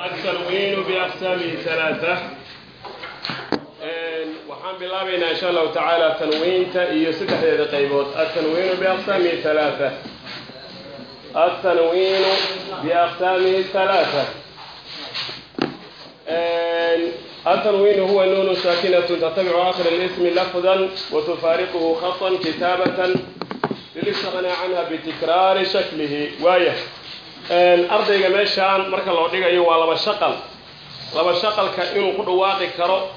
التنوين بأقسامه ثلاثة waxaan bilaabaynaa insha allahu tacaala tanwiinta iyo saddexdeeda qaybood altanwiinu biaqsaamihi halaaa altanwiinu biaqsaamihi halaaa التنوين هو نون ساكنة تتبع آخر الاسم لفظا وتفارقه خطا كتابة للاستغنى عنها بتكرار شكله وايه ardayga meeshaan marka loo dhigayo waa laba shaqal. Laba shaqalka inuu ku dhawaaqi karo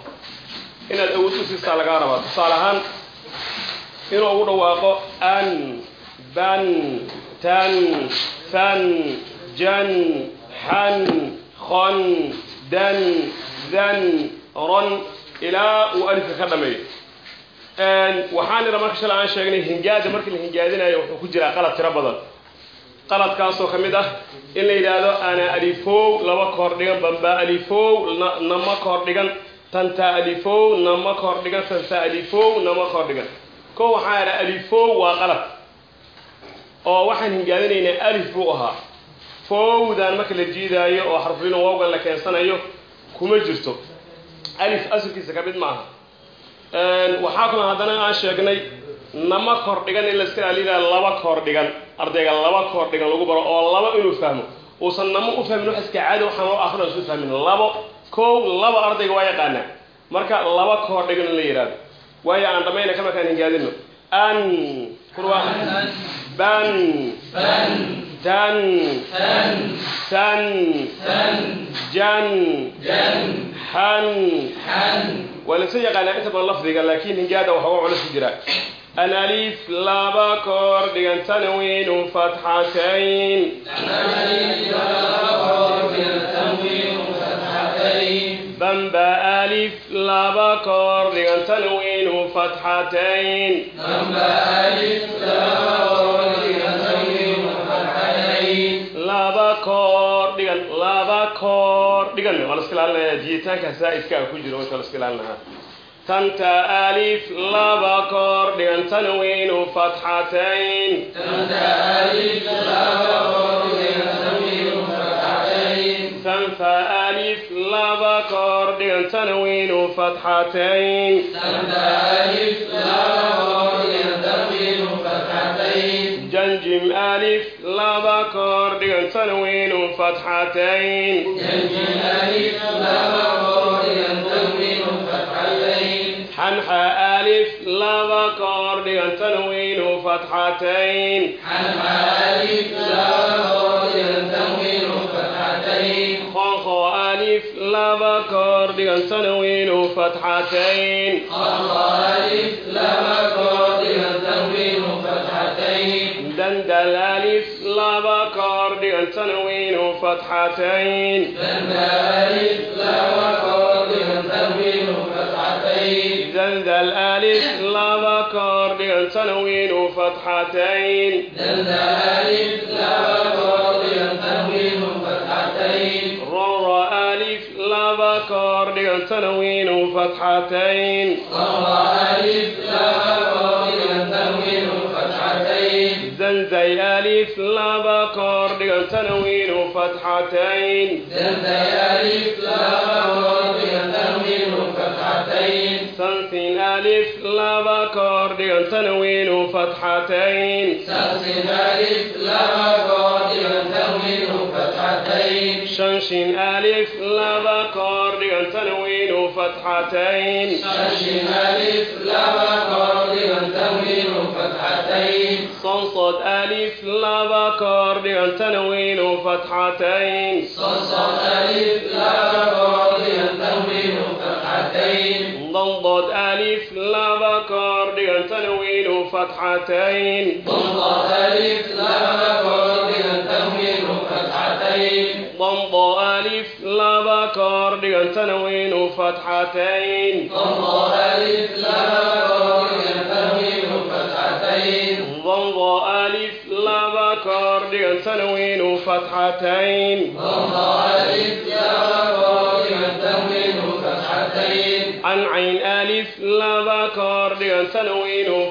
inaad awood u siisaa lagaa rabaa. Tusaale ahaan inuu ugu dhawaaqo an ban tan fan jan xan khon dan dan ron ilaa uu alifka ka dhameeyo. Waxaan idha marka shala aan sheegnay hingaada markii la hingaadinayo wuxuu ku jiraa qalab tiro badan qaladkaasoo ka mid ah in la yidhaahdo ana alifow laba kahor dhigan bamba alifow nama kahor dhigan tanta alifow nama kahor dhigan tanta alifow nama kahor dhigan. Ko waxaa idha alifow waa qalad. Oo waxaan hingaadinaynaa alif buu ahaa. Fowdan marka la jiidaayo oo xarfulin wawgan la keensanayo kuma jirto. Alif asalkiisa ka mid ma aha waxaa kaloo haddana aan sheegnay nama kor dhigan in layska ilaaliyaa laba koor dhigan ardayga laba koor dhigan lagu baro oo laba inuu fahmo. Uusan nama u fahmin wax iska caadi waxaan loo akhriyo isu fahmin. Labo kow laba ardayga waa yaqaanaa marka laba koor dhigan in la yidhaahdo waayo aan dhamayna ka markaan hingaadino an kurwa ban. Dan san jan. Xan waa laysa yaqaanaa inta badan lafdiga laakiin hingaada waxooga culus ku jiraa الألف لابا كور ديان تنوين فتحتين بمبا ألف لابا كور ديان تنوين فتحتين بمبا ألف لابا كور ديان تنوين فتحتين لابا كور ديان لابا كور ديان خلاص كلامنا جيتان كسائد كا كجرو خلاص كلامنا تنتا ألف لابا كور ديان تنوين فتحتين تنتا ألف tanta alif laba koor dhigan tanwiinu fatxatayn tanfa alif laba koor dhigan tanwiinu fatxatayn janjim alif laba koor dhigan tanwiinu fatxatayn فتحة ألف لبا كور ديان تنوين وفتحتين ألف لبا كور ديان تنوين وفتحتين ألف لبا كور ديان تنوين وفتحتين ألف لبا كور ديان تنوين دندل ألف لبا كور ديان تنوين دندل ألف لبا كور ديان تنوين زلزل ألف لما كاردين تنوين وفتحتين زلزل ألف لما كاردين تنوين وفتحتين رر ألف لما كاردين تنوين وفتحتين رر ألف لما كاردين تنوين وفتحتين زلزل ألف لما كاردين تنوين وفتحتين زلزل ألف لما كاردين تنوين sansin alif laba kahor dhigan tanwiinu fatxatayn sansin alif laba kahor dhigan tanwiinu fatxatayn shanshin alif laba kahor dhigan tanwiinu fatxatayn shanshin alif laba kahor dhigan tanwiinu fatxatayn صنصد ألف لبا كور ديان تنوين وفتحتين صنصد ألف لبا كور ديان تنوين وفتحتين ضمضد ألف لابا كور ديان تنوين فتحتين ضم ألف لابا كور ديان تنوين فتحتين ضمض ألف لابا كور ديان تنوين فتحتين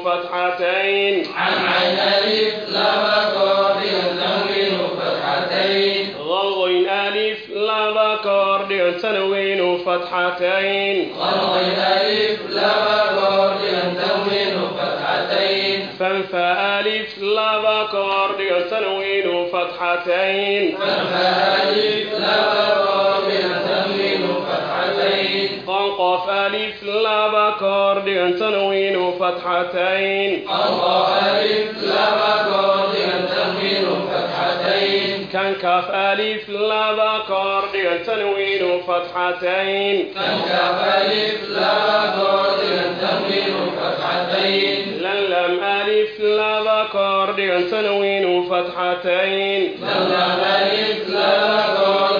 فتحتين عن عين ألف لابا كور ديان تنوين فتحتين غض ألف لابا laba koor dhigan tanwiinu fatxatayn غنغين ألف لبا قردنا تنوين فتحتين fanfa alif laba koor dhigan tanwiinu fatxatayn قاف ألف لبا كورديان تنوين وفتحتين قاف ألف لبا كورديان تنوين فتحتين كان كاف ألف لبا كورديان تنوين وفتحتين كان كاف ألف لبا كورديان تنوين وفتحتين لن لم ألف لبا كورديان تنوين وفتحتين لن لم ألف لبا كورديان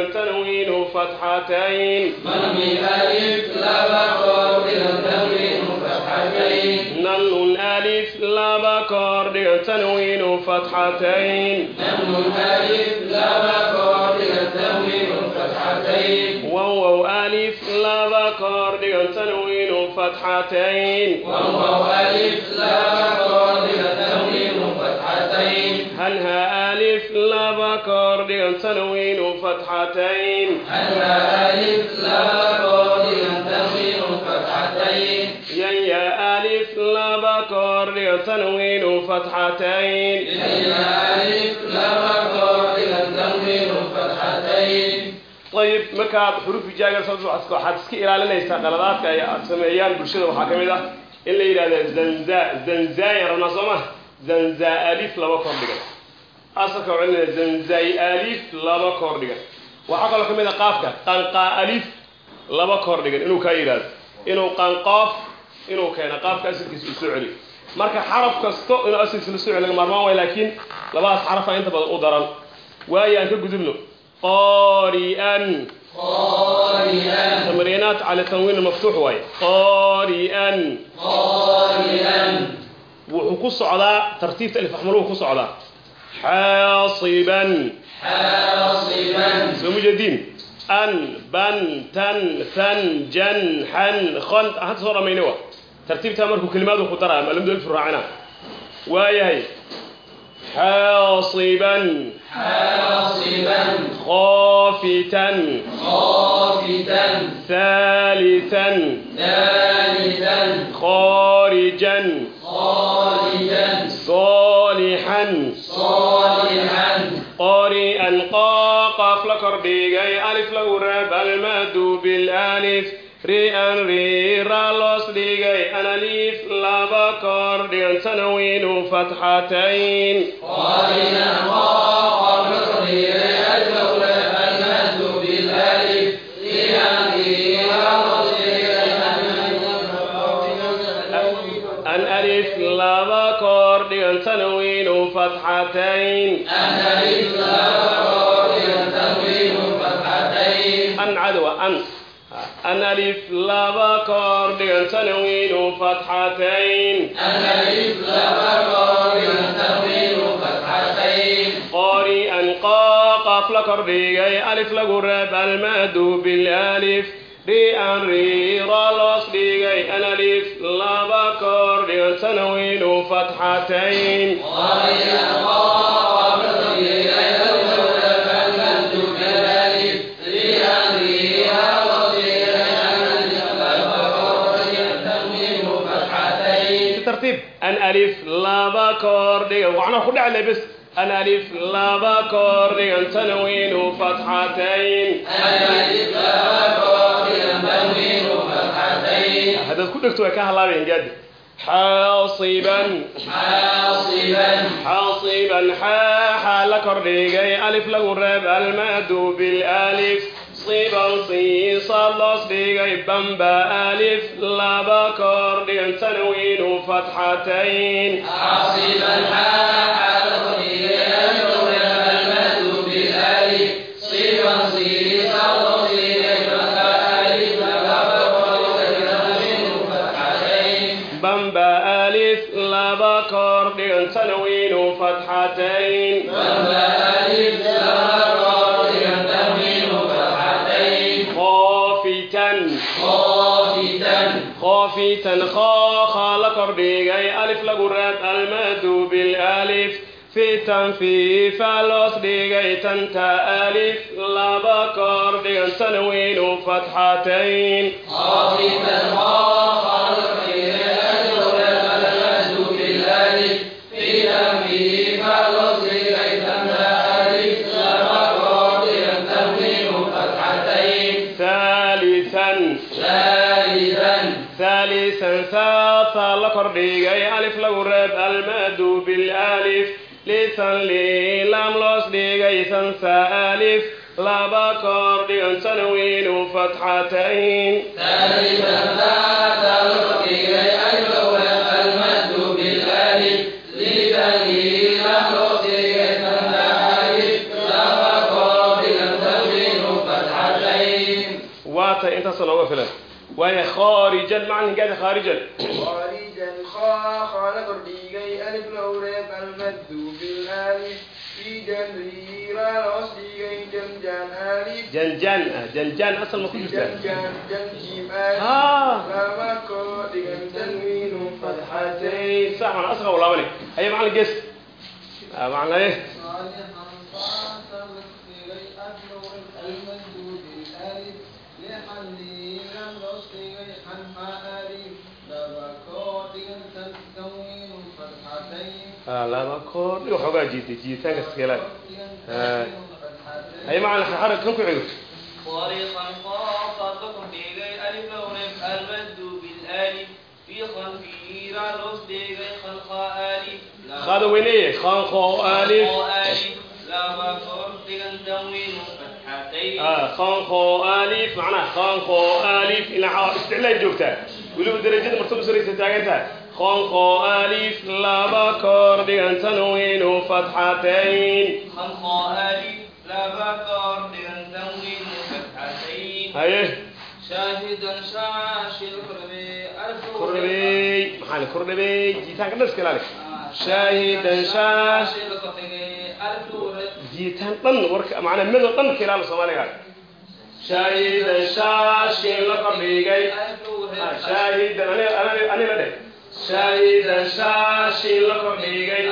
التنوين فتحتين من ألف لبقر التنوين فتحتين نن ألف لبقر التنوين فتحتين نن ألف لبقر التنوين فتحتين وواو ألف لبقر التنوين فتحتين وواو ألف لبقر التنوين عنها ألف لبا كورديان تنوين وفتحتين عنها ألف لبا كورديان تنوين وفتحتين يا ألف لبا كورديان تنوين وفتحتين يا ألف لبا كورديان تنوين وفتحتين ayib markaad xurufi jaaga soo socodka waxaad iska ilaalinaysaa qaladaadka ay aad sameeyaan bulshada waxaa ka mid ah in la yidhahda zanza zanzaa yarana soo ma zanza alif laba kordhiga asalka waxaa leeyahay zanzay alif laba koor dhigan waxaa kaloo ka mid ah qaafka qanqaa alif laba koor dhigan inuu kaa yidhahdo inuu qanqoof inuu keena qaafka asalkiisa uu soo celiyo marka xaraf kasto inuu asalkiisa la soo celiyo laga maarmaan waay laakiin labadaas xarafa inta badan u daran waayo aan ka gudubno qari'an قارئا تمرينات على تنوين مفتوح واي قارئا قارئا wuxuu ku socdaa tartiibta alif axmaluhu ku حاصبا حاصبا سمجدين أن بن تن فن جن حن خن هات صورة مينوة ترتيب تامركو كلمات وخطرها ما لم دول فرعنا وياهي حاصبا حاصبا خافتا خافتا ثالثا ثالثا خارجا خارجا صالحا qoo qof la kordhigay alif lagu reeb almadu bilalif ri'an riira loos dhigay analif laba kordhigan sanawiinu fatxatayn تنوين فتحتين أهل تنوين فتحتين أن عدوى أن أن ألف لابا كور ديان تنوين فتحتين أن ألف لابا كور ديان تنوين فتحتين قاري أن قاقف لكر ألف لقرب المد بالألف biamriira loos dhigay alif laba koor dhigo tanwiinu fatxatayn an laba koor dhigan waxna ku dhaclay bs an laba koor dhigan tanwiinu fatxatayn وعنا خد على بس أن ألف لابا كارديان تنوين فتحتين أنا لله تنوين فتحتين هذا كل دكتور كهلا بين جد حاصبا حاصبا حاصبا حاحا لكرديجي ألف له الرب المد بالألف فتحتين فمالك راضية منه فتحتين خافتا خافتا خافتا خاخا لكرديغي ألف لقرات المد بالألف fitan fiifa loos dhigay tanta alif laba kor dhigan tanwiinu fatxatayn ثاثا la kordhigay alif lagu reeb almadu bilaalif lisan lilam loos dhigay sansa alif laba koor dhigan tanwiinu fatxatayn ثالثا ذات الرقيق الأول المد بالالف لتنهيل الرقيق الألف لما قاضيا تنوين فتحتين waata intaasa nooga filan waayo khaarijan macnigeeda khaarijan خارجا خا خال كرديغي ألف لوريب المد بالألف في جنري را لوصديغي جنجان ألف janjaan ah janjaan asal ma ku jirtaa جنجان جنجيم ألف ah لما كوديغن تنوين فتحتين Hey, sax waan asqa walaabane haya macalin gees ah laba koon iyo xoogaa jiita jiitaanka iskeelaad hay macal xarag kan ku xigo qaada way leeyahay khanqo alif. Khanqo alif macnaha khanqo alif ilaa isticlaay joogtaa. Weliba darajada martabusaraysa taagan tahay khanqo alif laba koor dhigan tanwiinu fatxatayn خلق آلف لا ما تقديغا تنوين فتحتين haye شاهدا شاش القربي ألف kordhabey maxaa la kordhabey jiitaanka dhan iska ilaali shaahidan shaash ألف ورد jiitaan dhan warka macnaa midoo dhan ka ilaali soomaaliga shaahidan shaashin saaidasaasi la kordhigay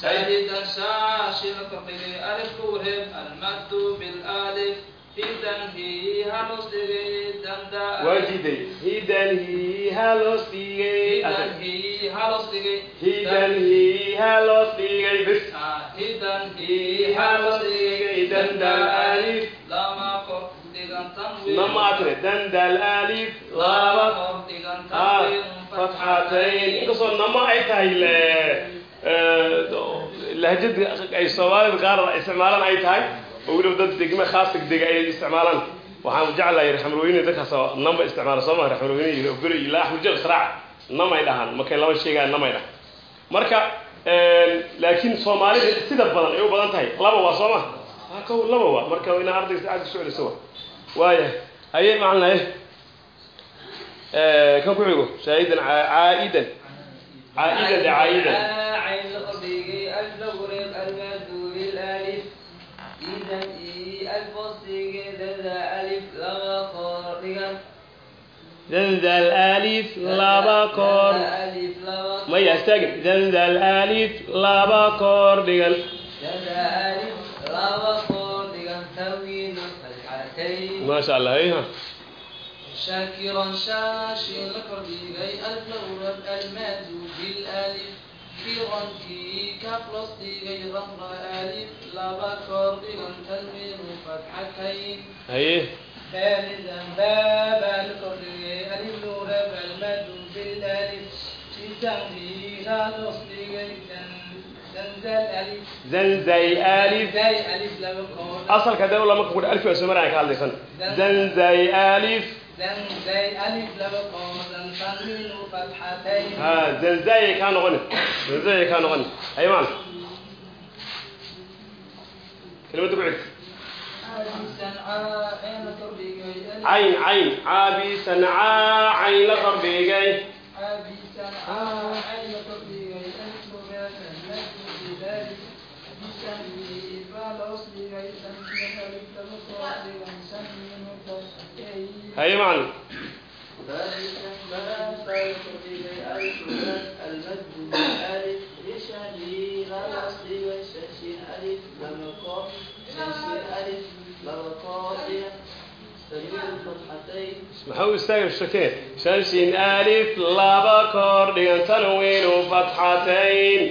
سيدا ساش القطري ألف كوهب المد بالآلف هدن هي هلوسيغي دندا وجدي هدن هي هلوسيغي هدن هي هلوسيغي هدن هي هلوسيغي بس هدن هي هلوسيغي دندا ألف namaatre dandal alif laaba fatxatayn inkastoo nama ay tahay lahjada ay soomaalida qaar isticmaalaan ay tahay oo weliba dad degme khaas degdega ay isticmaalaan waxaan jeclahay raxmulweyne dadkaas namba isticmaala sooma raxmulweyne iyo beri iyo laxmujal qiraac namay dhahaan markay laba sheegaan namay dhahan marka laakiin soomaalida sida badan ay u badan tahay laba waa sooma laba waa marka inaa ardayga saacadda socdaysa waa waaya hayay macnahay eh, kan ku xigo shaahidan caa'idan. Caa'idan caa'idan. zandal alif. Laba koor maya istaagin zandal alif laba koor. Dhigan كي maasha allah ayha شاكرا شاashين la kor dhigay alowrab almaadu bilaalif kirankii ka los dhigay ramra alif laba kor dhigan tanmiinu fadxatayn haye ثالثا بابا الكرية النور بالمد بالألف في تنبيه لا تصدق zanzay alif زي ألف لم يكن asalka dee lama ku alif waa somaraya ka hadlaysan zanzay alif زي ألف لم يكن تنوين فتحتين ha zanzay kaa noqoni zanzay kaa noqoni haye maal kelimada ku xigta cayn cayn caabi sancaa cayn la kordhigay فتحتين maxaa u istaagay shakeen shan shin alif laba koor dhigan tanwiinu fatxatayn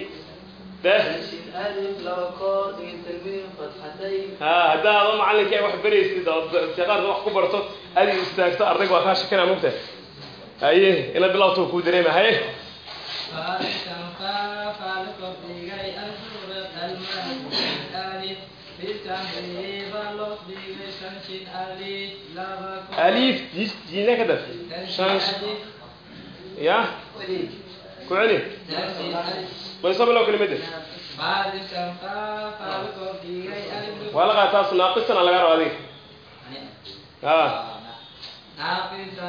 deh شين ألف لما قاف تنوين فتحتين ha haddaad oo macallinka ay wax baraysid oo shaqaarka wax ku barto adi istaagto ardayga waa kaa shakinaa mugta haye ina bilowtuu kuu dareema haye. Aliif jiis jiina ka dad shan ya ku celi mayso bilow kelimada waa la qaataa taas naaqisan laga rabo adiga ha ناقصا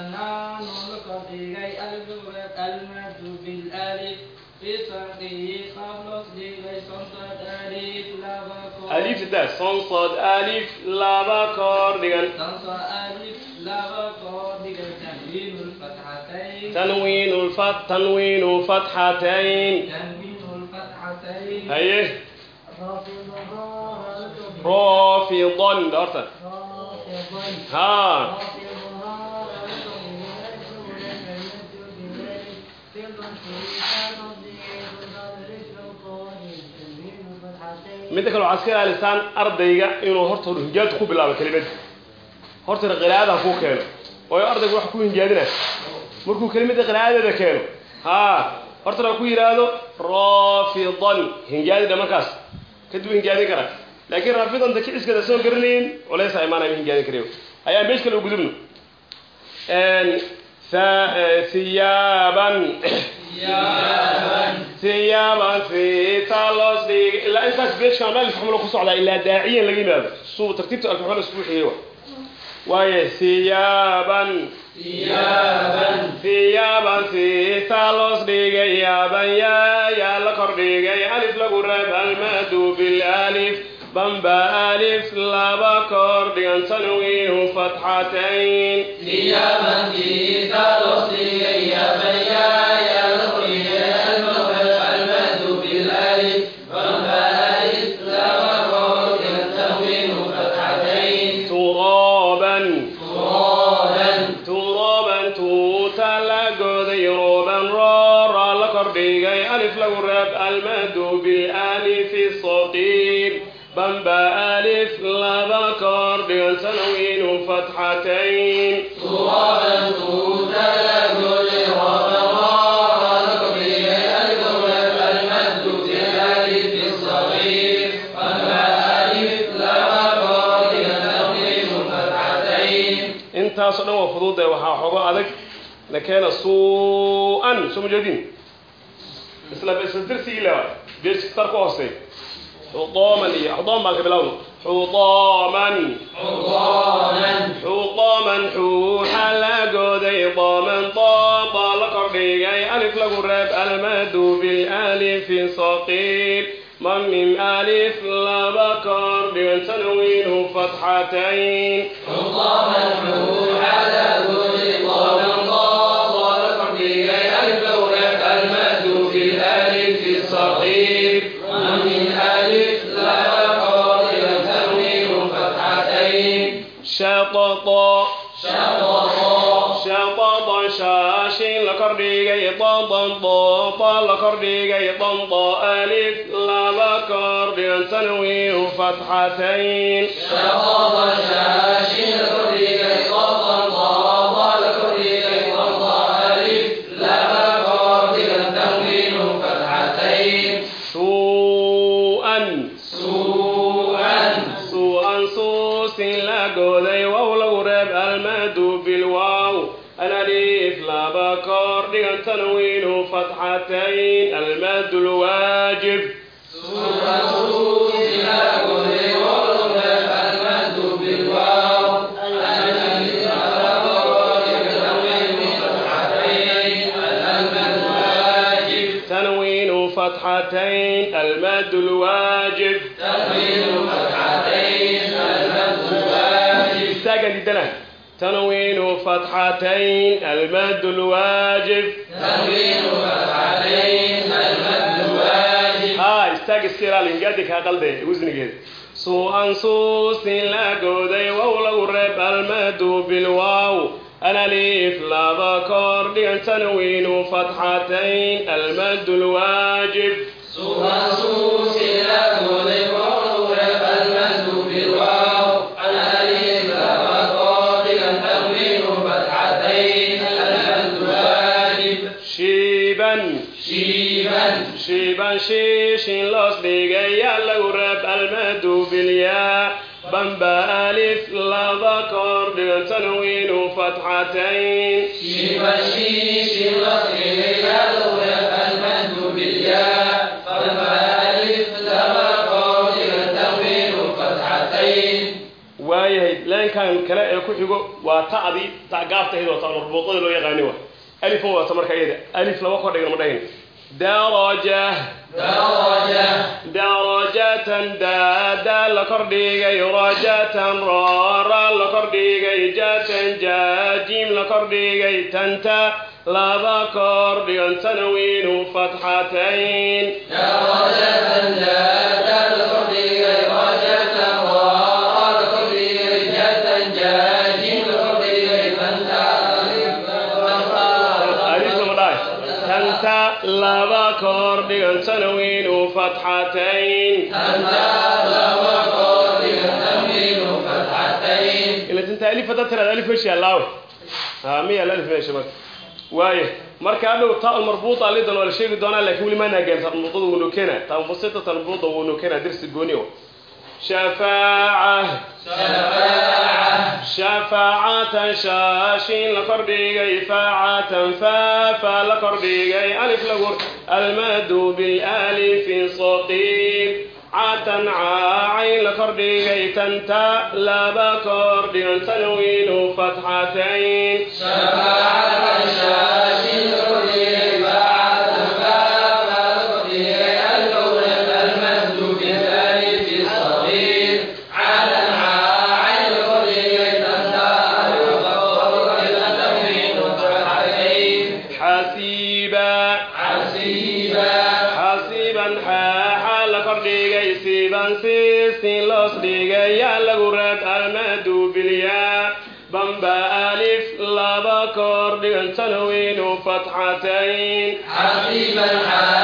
نلق بغي الزور المد بالألف في صدقه قبل بغي صمت ألف لبك alif da sonsod alif laba koor dhigan تنصى ألف لبك بغي تنوين الفتحتين tanwiinu lfat tanwiinu fatxatayn تنوين الفتحتين haye رافضها rofidon horta رافضا ha midda kale waxaad iska ilaalisaan ardayga inuu horta hinjaad ku bilaabo kelimada horta qiraa'ada ha kuu keeno. Waayo ardaygu wax ku hinjaadina markuu kelimada qiraa'adeeda keeno. Ha hortana ha ku yidhaahdo raafidan. Hinjaadidha markaas. Kadib hinjaadin kara. Laakiin raafidanta kiciskeeda soo garanayn culaysa imaanaya ma hinjaadin karayo ayaan beej kale u gudubno iyaaban iyaaban sitaa loos dhig ilaa intaas geedkan dhan alfamalo ku socdaa ilaa daaciyan laga yimaado. Suu tartiibta alfamalo isku xiye waayo siyaaban siyaaban siisaa loos dhigay yaaban yaa yaa la kordhigay alif lagu raab almaadu بمبا الف لبا كور دي تنوين فتحتين adag na suan soo ma jeedin isla isla dirsigii lewa geesi tar ku hoosey xudoman iyo xudom baan ka bilawna xudoman xudoman xudoman xuuxa la goday doman doba la kordhigay alif lagu reeb almadu bil alifi saqiil man min alif laba kordhigan sanawinu fatxatayn xudoman xuuxa la la kordhigay dooda la kordhigay danda alif laba kordhigan tanwiinu fatxatayn almadu lwaajib istaagan didana tanwiinu fatxatayn almadu lwaajib ها istaag iska ilaali hingaadi kaa qalde wasnigeeda su'an suusin la gooday wow lagu reeb almadu bilwaaw alaliif laba kor dhigan tanwiinu fatxatayn almadu lwaajib shiishin loos dhigay yaa lagu reeb almadu bilyaa bamba alif laba kor dhigan tanwiinu fatxatayn waayahay leenkan kale ee ku xigo waa ta'dii ta gaabtahayd waa ta marbuuqada loo yaqaani wa alifan waata marka iyada alif laba kor dhigan ma dhahin daraja. Darajatan daada la kordhigay rajatan rara la kordhigay jatan jaajim la kordhigay tanta laba kor dhigan tanwiinu fatxatayn dhigan tanwiinu fatxatayn ila tanta alif haddaad tiraada alif meesha yaalaawe ha ma yaalla alif meesha marka waayo marka hadhow ta marbuuta lidan waa la sheegi doonaa laakiin weli maana gaarta marbuutada wuu noo keenaa ta mubasitata marbuuta wuu noo keenaa dirsi gooni shafaaca shafaacatan shaashin la kordhigay faacatan faafa la kordhigay alif lagu almadu bilalifi saqiib catan caacayn la kordhigay tanta laba kordhigan tanwiinu fatxatayn xafiida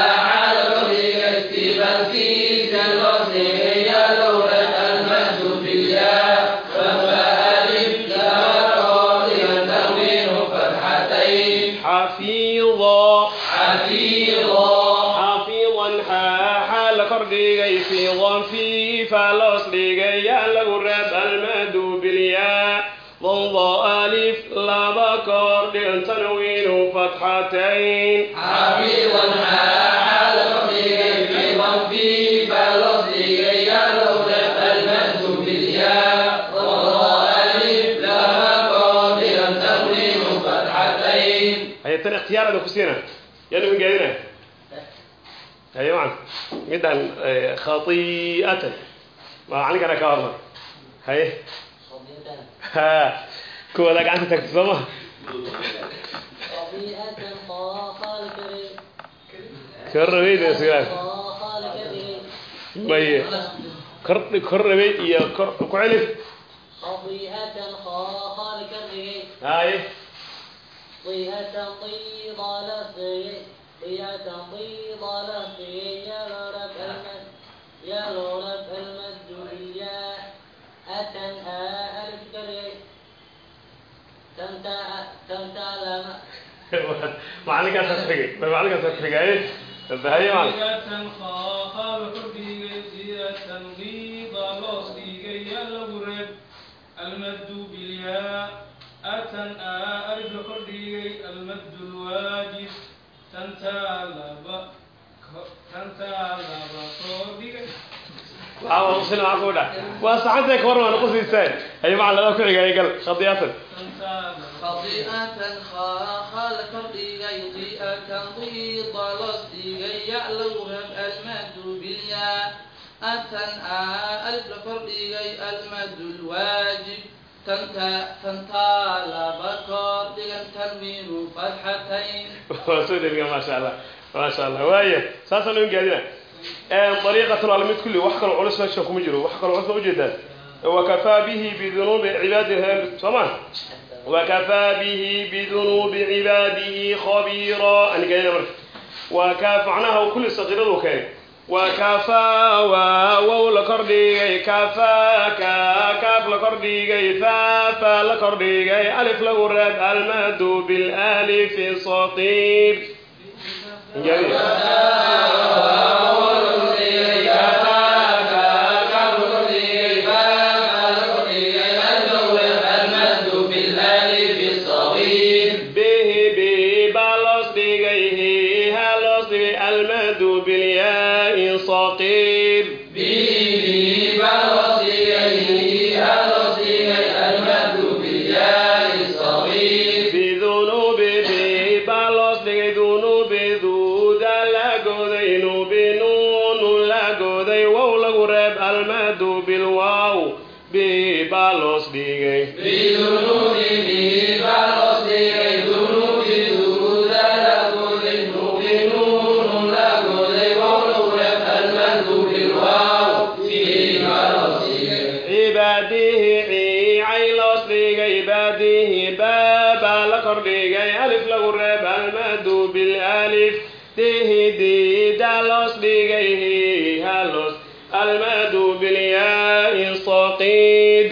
هي تاني اختيار انا كسينا يلا من جاينا هي معنا جدا آه، خطيئة ما عنك انا كارما هي ها كو ذاك انت تكتسمها كربي ده سؤال ما هي كر كربي يا كر كعلف خطيئة خالق الرجال هاي طيئة طيب لسي طيئة طيب لسي يا رب المد يا رب المد بالياء أتن ألف كري تمتع تمتع لما معلق اسفقي معلق اسفقي ايه هي معلق Siyatan khaaha la kordhigay siyatan qiida loos dhigay yaa lagu reeb almaddu bilyaa atan aa alif la kordhigay almaddu lwaajib tantaa laba ko- tantaa laba kordhigay waxaa usina waxaa ku dhac waa saxantay ka warmaan ku siisteen ay macallada ku xigay gal khadiyatan tantaa laba خطيئة خاخل كرديغي طيئة ضيض لصديغي يعلوها المد بالياء أتن ألف لكرديغي المد الواجب تنتا تنتا لبكر aaaa mid kulli wax kaloo culs meesha kuma jiro wax kaloo culs ma ujeedaan wakafaa bihi bidunuubi cibaadihi sooma wakafaa bihi bidunuubi cibaadihi khabiira anigana marka waa kaa macnaha kulli sakiiradu keenay wakafaa waa wow la kordhigay kafaaka kaaf la kordhigay faafa la kordhigay alif lagu reeb almadu bilalifi saqiir alif lagu reeb almadu bilalif dihi diida loos dhigay hiha loos almadu bilyaai saqiid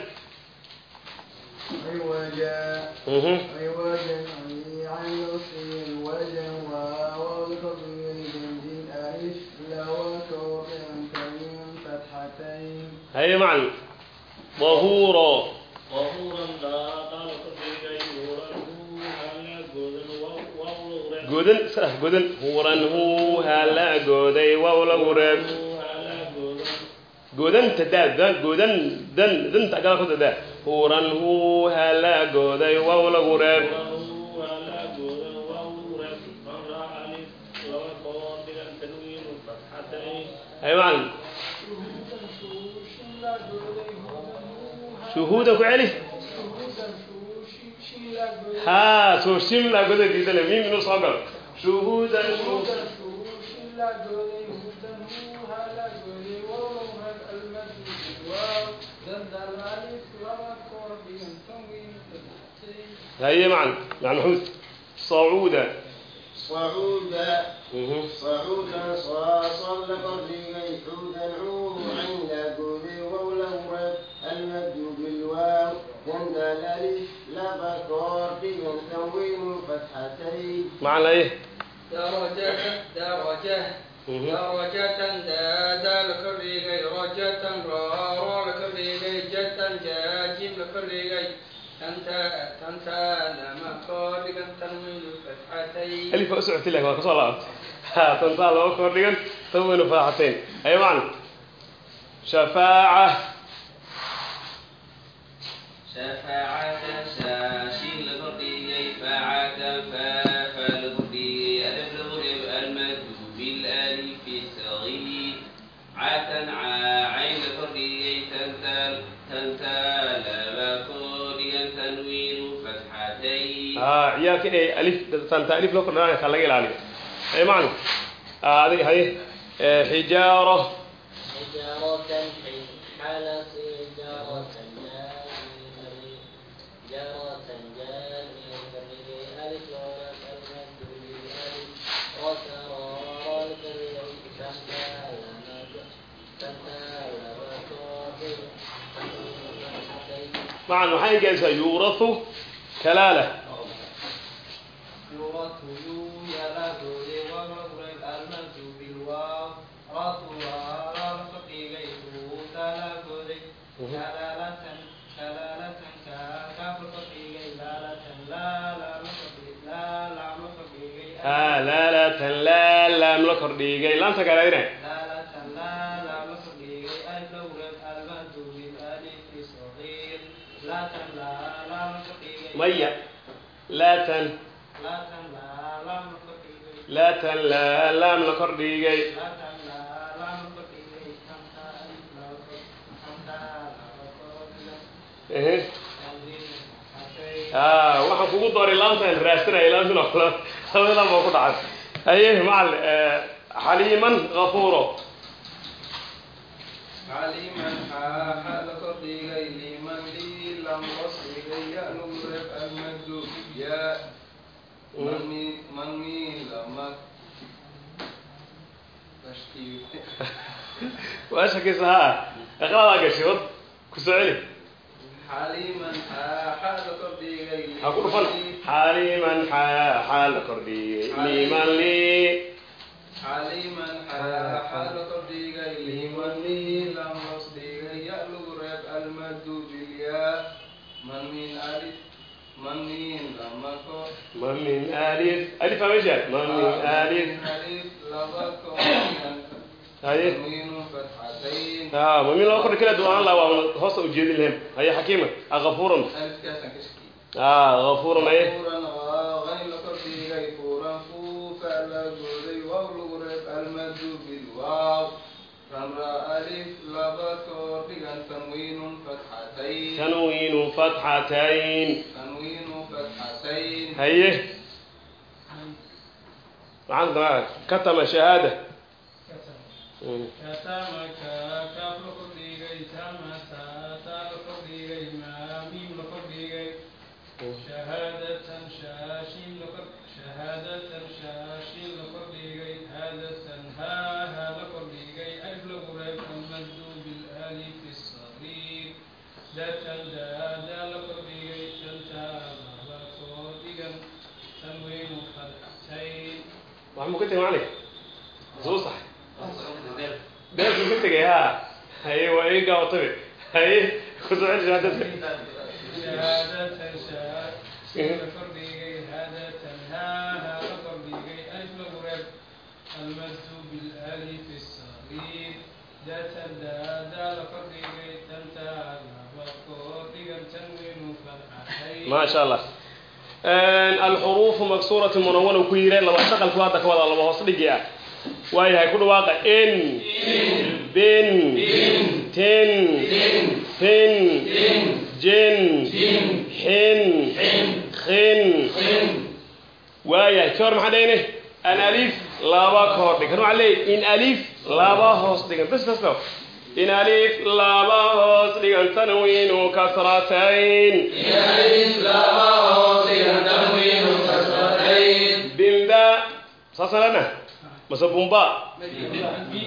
dahuuro godan sax godan huuran huu hala gooday wow lagu reeb godanta daa dan godan dan danta kala ku daa huuran huu hala gooday wow lagu reeb haye macalin shuhuuda ku celi ha soo shin laa godadiisa le inuu soo galo shuhuudan هيا معا مع محمود صعودا صعودا صعودا صعودا صعودا صعودا صعودا المد بالواو كان لي لبكار ينسوم فتحتين معنى ايه؟ درجة درجة درجة داد الكريغي رجة رار الكريغي جة جاجم الكريغي alif waa u socotay laakiin waa ka soo laabantay ha tantaa laba koor dhigan tanweynu faaxatayn ayo macna shafaaca اي معنا شفاعه شفاعة شاشين لفردي فاعة فافا لفردي ألف لضرب المد بالألف الصغير عتا معا waxaa ingeesa yuuraثu kalaalة laalatan laa laam la kordhigay laamta kaleagna maya. Laatan. Laatan laa laamna kor dhigay ah, waxaan kugu dooray laamtaan raasanaya laamtuna laba laam oo ku dhacay. Aye macal eh, xaliiman kafuuro xaliiman ah, xaa xaada kor dhigay liman lii lam waa shakaysa ha? Iqraadaa gashay wad ku soo celi xaliman xaaxa la kordhigay ha ku dhufan. Xaliiman xaa la kordhigay liman lii xaliman xaaxa la kordhigay liman lii lam wasrigay ya lagu reeb almadu bilya man min alif ma min alif. Alif aa meesha ma min alif. Alif laba kooban haye tanwiinu fatxatayn ha ma min laba kordhi kala duwanaan laha waa hoosta ujeedin lahem haye. Daa katama shahaada muu ka tegay macalin suu saxay dee muu ka tegay ha haye waa i gaawatabe haye ku soo celishaa dadka ma sha allah alxuruufu maksuuratu munawana ku yireen laba shaqalku hadda ka wada laba hoos dhigi ah waayahay ku dhawaaqa n ben ten ten jen xen xen waayahay kahor maxaa dhahayne? An alif laba ka dhigan. Waxaa leeyahy in alif laba hoos dhigan. Bas bas in alif laba hoos dhigan tanwiinu kasratayn bimba saasanana mase bumba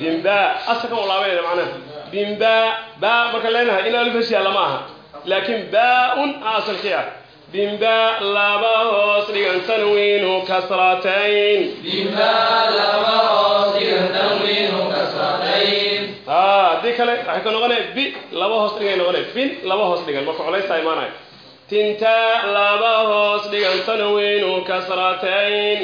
bimba asa kan ulaabanayna macnaha bimba ba marka leenahay in alif heshiya lama aha laakiin baa-un bimba laba hoos dhigan tanwiinu kasratayn kale waxay ka noqonaya bi laba hoos dhigay noqonaya bin laba hoos dhigan. Marka culaystaa imaanaya tinta laba hoos dhigan tanwiinu kasratayn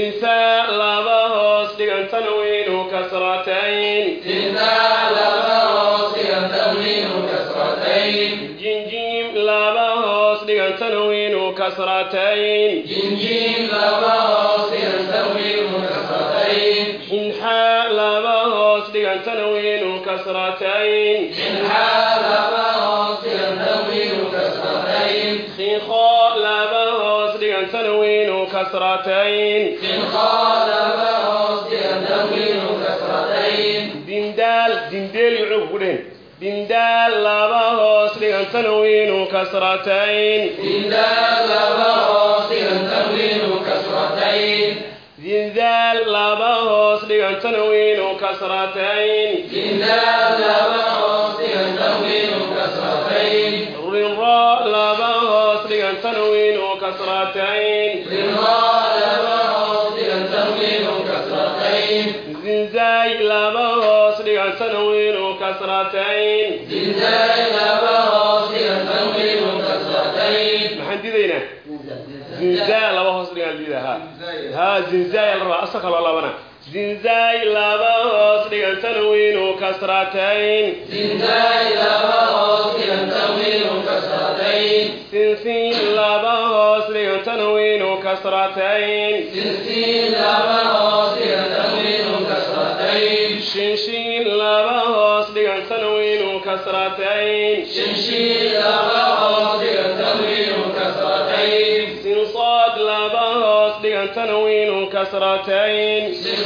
tinta laba hoos dhigan tanwiinu kasratayn jinjim laba hoos dhigan tanwiinu kasratayn كسرتين من حالبا وصدقا تنوين كسرتين خين خالبا وصدقا تنوين كسرتين خين خالبا وصدقا تنوين كسرتين دندال دندال يعوقدين دندال لبا وصدقا تنوين كسرتين دندال لبا وصدقا تنوين تنوين كسرتين إلا لبا أصليا تنوين كسرتين رضا لبا أصليا تنوين كسرتين رضا لبا أصليا تنوين كسرتين زنزاي لبا أصليا تنوين كسرتين زنزاي لبا أصليا تنوين كسرتين محددين زنزاي لبا أصليا ها زنزاي لبا أصليا لبا تنوين كسرتين shinshiin laba hoos dhigan tanwiinu kasratayn شمشين لما أوصل تنوين كسرتين sinsaad laba hoos dhigan tanwiinu kasratayn سنصاد لما أوصل تنوين كسرتين ضاد laba hoos dhigan tanwiinu kasratayn انضاد لما أوصل تنوين كسرتين ضاء laba hoos dhigan tanwiinu kasratayn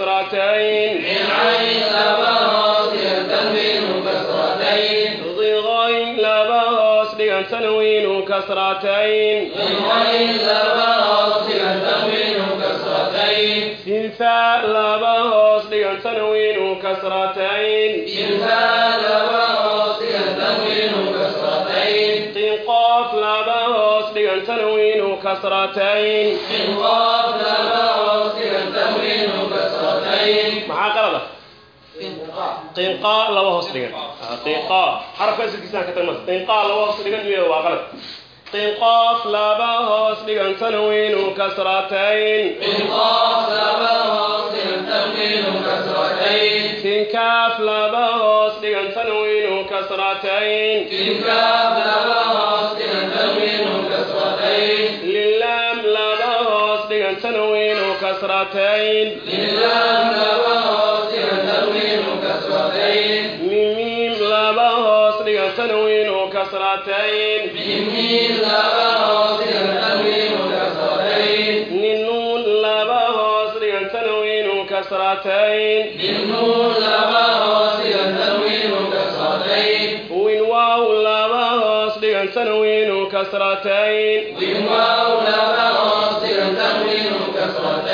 كسرتين من عين لبغت تنوين كسرتين ضي غين لبغت تنوين كسرتين من غين لبغت تنوين كسرتين من فاء لبغت تنوين كسرتين من فاء لبغت تنوين كسرتين قاف لبغت تنوين كسرتين من قاف maxaa qalada qinqaa laba hoos dhigan qinqaa xarafka asalkiisaan ka tagmas qinqaa laba hoos dhigan miya waa qalad qinqaaf laba hoos dhigan tanwiinu kasratayn انضاد لما أوصل تنوين كسرتين sinkaaf laba hoos dhigan tanwiinu kasratayn إنكاب لما كسرتين للام لبهوس تنوين كسرتين ميم لبهوس تنوين كسرتين ميم لبهوس تنوين كسرتين نون لبهوس تنوين كسرتين نون لبهوس تنوين كسرتين وين واو لبهوس تنوين كسرتين وين واو لبهوس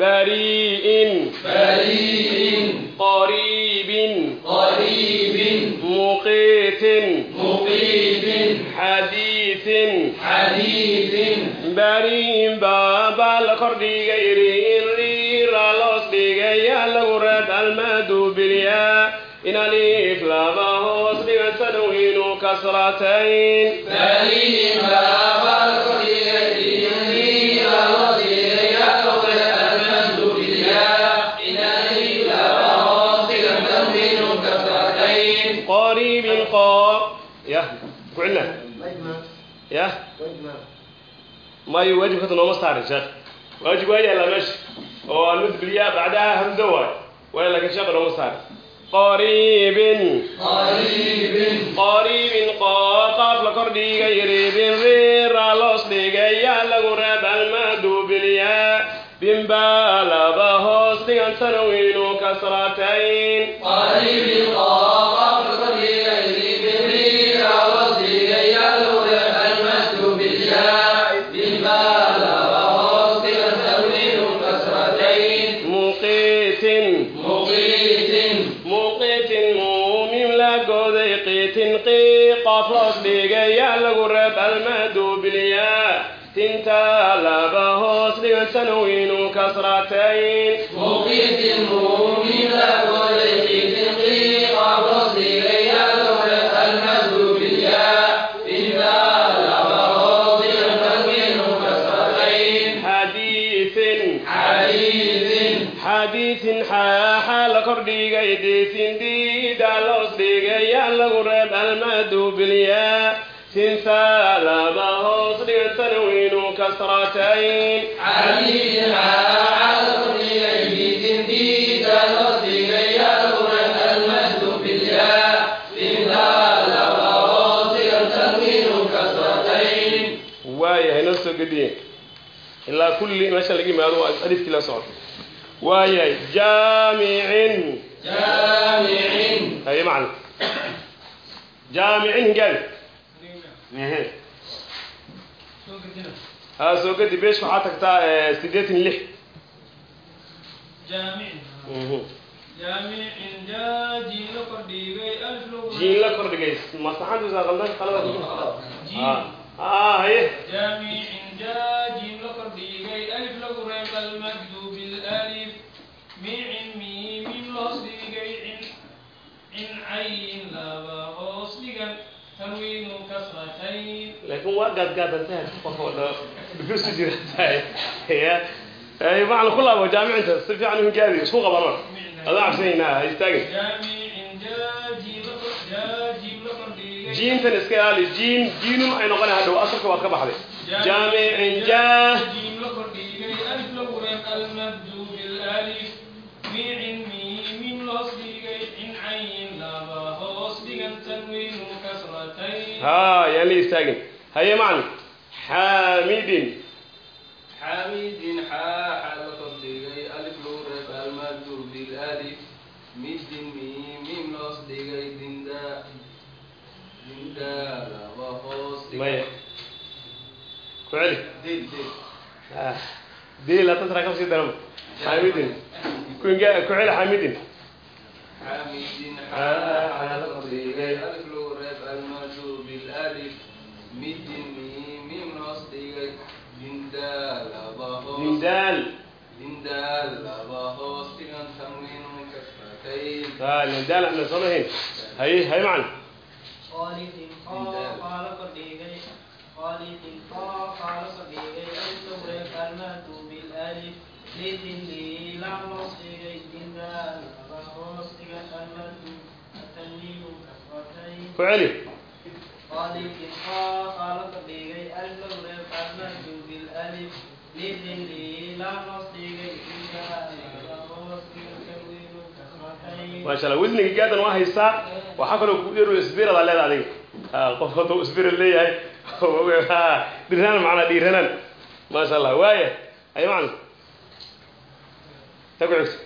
بريء بريء قريب قريب مقيت مقيت حديث حديث بريء بابا القردي غير الريرا لوس ديغيا لغرد المدو بليا إن الإف لما هو صدق سنوين كسرتين بريء بابا maayo waajib hata nooma saarin sheekh waajib waa yaallaa meesha oo aan madbiliyaa oh, bacdaha hamso waayo waa laakiin sheekha nooma saarin qariibin qariibin qariibin qaaf la kor dhigay riibin riira loos dhigay lagu reebal maduubiliyaa bimba laba hoos dhigan sanaweynu kasratayn qariibin سنوين كسرتين مقيت مؤمنا وليس تقيقا بصيري لولا المد بالياء إذا لمواضع فمنه كسرتين حديث حديث حديث حال قردي قيدي حسرتين عليها ilaa kulli meesha laga imaado waa alifkii la socotay. Waayahay jaamicin. Jaamicin. Haye macna. Jaamicin gaal. Soo gedi beesh waxaa tagtaa eh, siddeetan iyo lix. Mhm. jiin la kordhigay kordhigay masaxantuusaa qaldan qalada haye. Jaamicin jaa jiin la kordhigay alif lagu reeb almadu bilalif micin miimim loos dhigay cin cin cayin laba hoos dhigan tanwiinu kasratayn laakiin waa gaadgaadantahay qof oo dhan dhufustu jiratahay ya ay macna ku laabo jaamicinta si fiican u hingaadi isku qabano adoo cabsanaynaa ha istaagin jaamicin jaa jiin la kor- jaa jiin la kordhigay ha yaan la istaagin haye macna xaamidin. Xaamidin xaa xaa la kordhigay alif lagu reeb almajur bilalif midin mimin hoos dhigay dinda. Dinda laba hoos maya ku celi dil dil. Ah, dil hadda tara kabsii darama xaamidin. Ku celi xaamidin. Xaamidin xaa xaa ah, la alif لندال لندال لباه لندال احنا صنع هي هي هي معنا قال تنقى قال قديغي قال تنقى قال قديغي أنت كلمة بالألف لتنلي لعم صيغي لندال لباه سكن كلمة التنوين كفتين فعلي قال تنقى قال قديغي أنت كلمة maasha allah wisniga gaadan waa haystaa waxaa kaloo ku dheero isbirada leeda adiga ha qof hadduu isbira leeyahay ha dhiranaan macnaa dhiiranaan maasha allah waaya haye macna ta ku xigto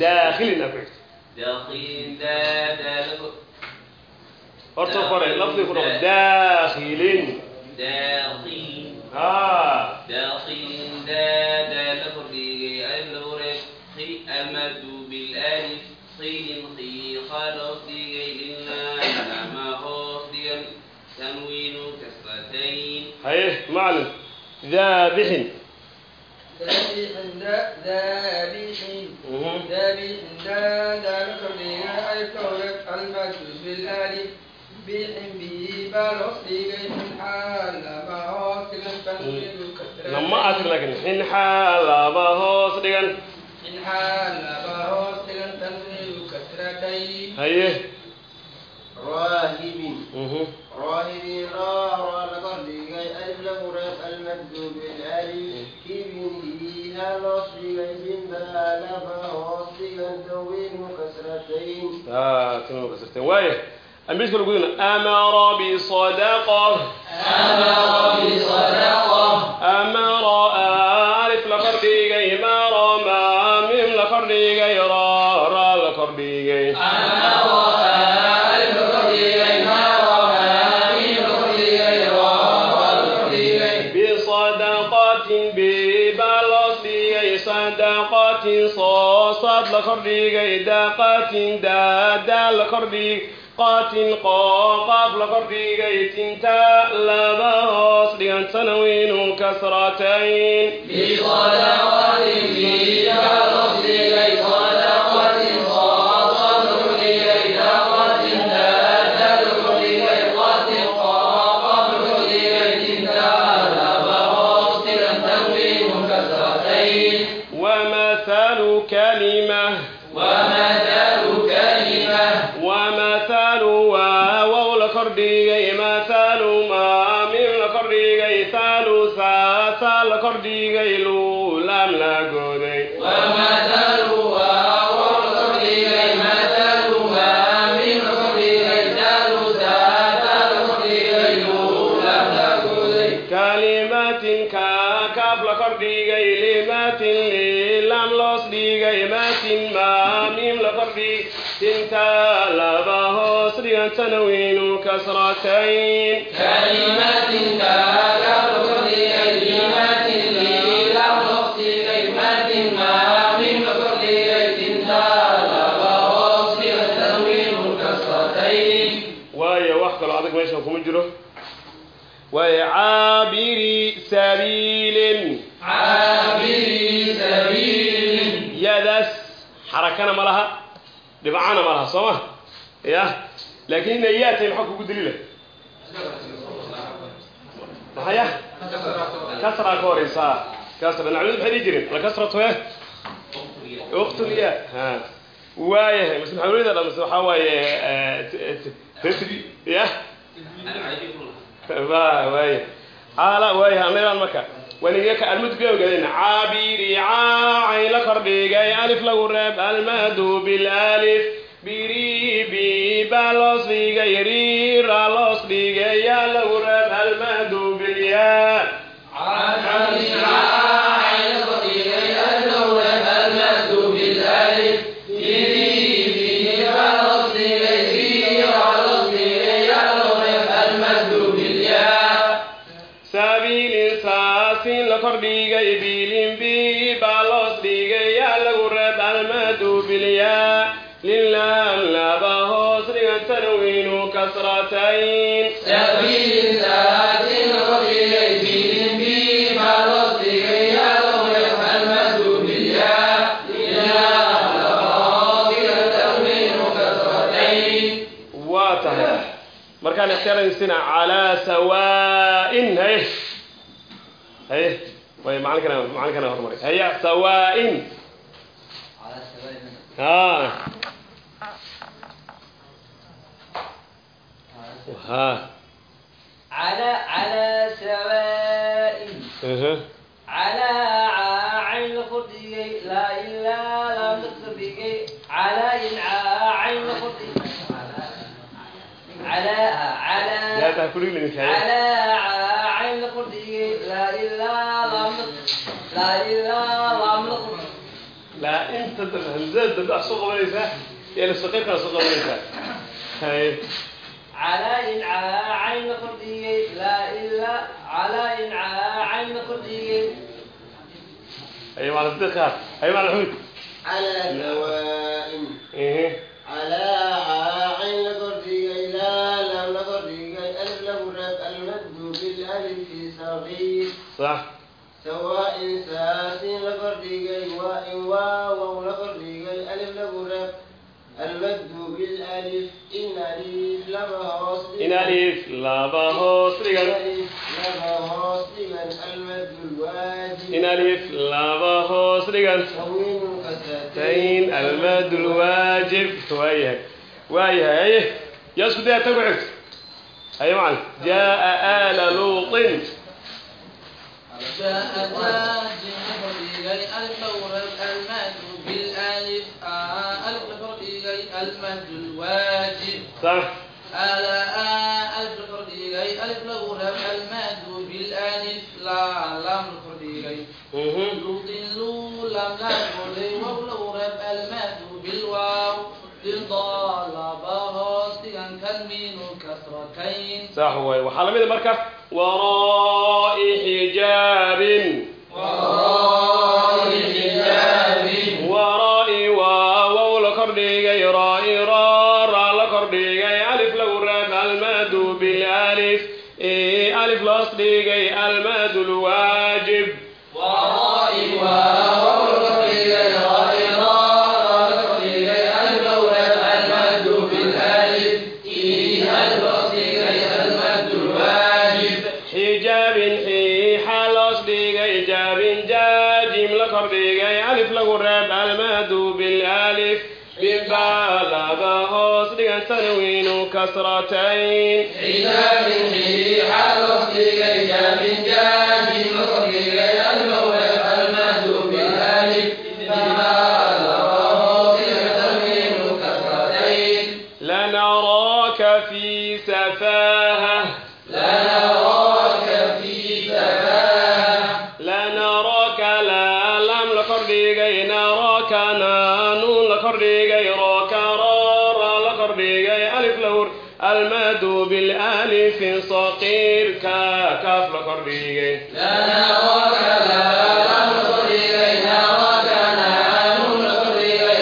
daakhilin aa ku xigto داخل دا دا horta kore lafdi ku noqo daakhilin داخل داد لفر ديجي ألف لبوري خي أمد بالآلف صين خي خالف ديجي لنا لما خوف ديجي تنوين كسرتين هيه معلم ذابح ذابح ذابح ذابح ذا ذا لفر ديجي ألف لبوري المد بالآلف nama aslagin xinxaa laba hoos dhigan haye waaye أمريكا يقولون أمر بصدقة أمر بصدقة أمر ألف لفردي غير ما أمر ألف لفردي غير را لفردي غير بصدقة ببلصي غير صدقة دادا لفردي لقرديغي قاتل قاف لقرديغي تنتا لباس لأن تنوين كسرتين بصدقة في hoos dhigan yaatay maxaa kugu daliila maxaya kasraa ka kasra nacmadu maxay dhihi jirin alkasratu he uktulya ha waayahay mise maxamulida dhan mise waxaa ya ba waaya ala waaya anayaan marka wanigaka almudgawgadayna caabiri caacay la kordhigay alif lagu reeb almadu bilalif biri bi baa loos dhigay riira loos dhigay yaa lagu reeb almadu bilyaa kordhigay markaan ixtiraysina calaa sawaa'in haye haye way macalinkana macalinkana hormaray haya sawaa'in ha ha على على سواء هاي على إن عين خدي لا إلا على إن عين خدي ايوه على الدقة ايوه على الحوت على سواء ايه على صح سواء ساسين لفرديقي واء واو لفرديقي ألف لقرب المد بالألف إن ألف لما هوس إن ألف لما هوس لما المد الواجب إن ألف لما هوس تنوين كسرتين المد الواجب وايه وايه يسكت يا تقعد أي معنى جاء آل لوط جاء جابر إلي المولى المهد بالألف القبر إلي المهد الواجب صح ألا القبر إلي المولى المهد بالألف لا لم القبر إلي يضل لم لم والمولى المهد بالواو للضال بهاصيا كالمين كسرتين saax waay. Waxaa lamida marka waraai xijaabin. Waraai waawow la kordhigay rai rora la kordhigay alif lagu reeb almadu bilif alif. Loos dhigay almadu lwa تنوين بالألف صقير كا كاف لكرديغي لنراك لا لم نقرئ نراك نانون نقرئ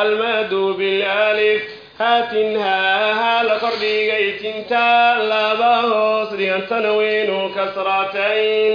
almaadu bilaalif haatinhaa haa la kordhigay tinta laba hoos dhigan tanwiinu kasratayn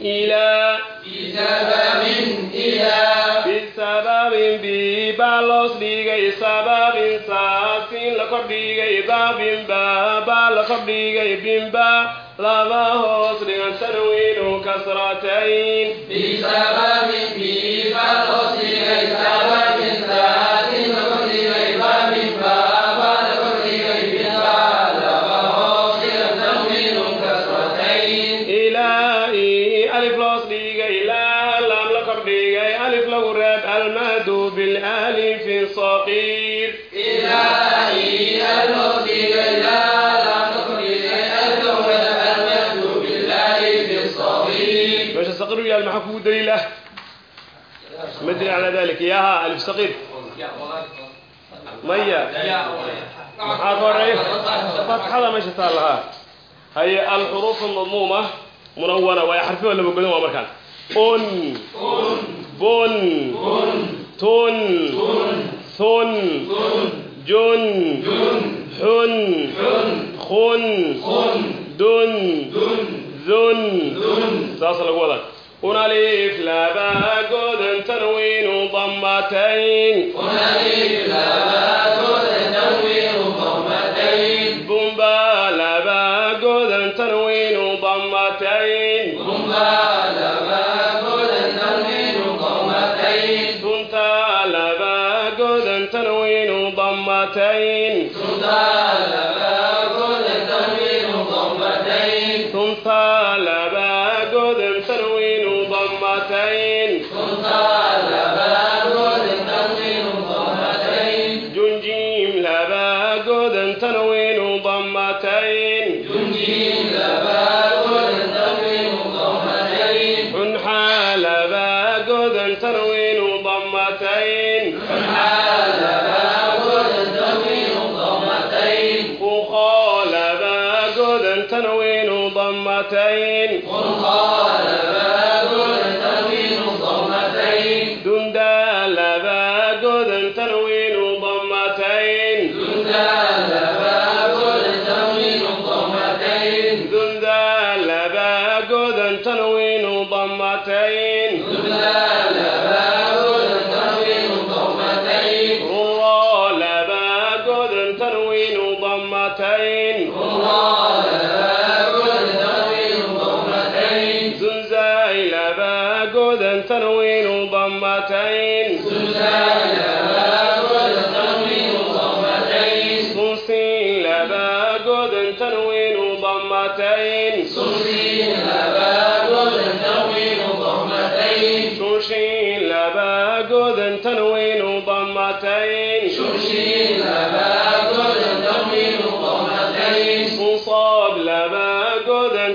إلى بسبب إلى بسبب ببالوس ديغي سبب ساسين لكرديغي باب بابا لكرديغي بمبا لبهوس ديغن تنوين كسرتين بسبب ياها ألف صغير مية maxaa ka horeeya fatxada meesha taa lahaa haye alxuruuf almadmuuma munawana waayo xarfiba laba godan waa markaan un bun tun thun jun xun khun dun dun saasa lagu wadaa un alif laba godan tanwiinu damatayn مرتين قل قال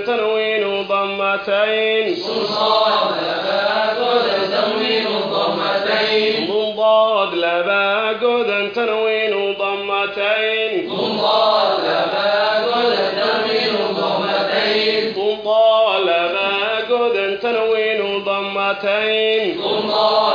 تنوين ضمتين منضاد لبا قد تنوين ضمتين منضاد لبا قد تنوين ضمتين منضاد لبا قد تنوين ضمتين منضاد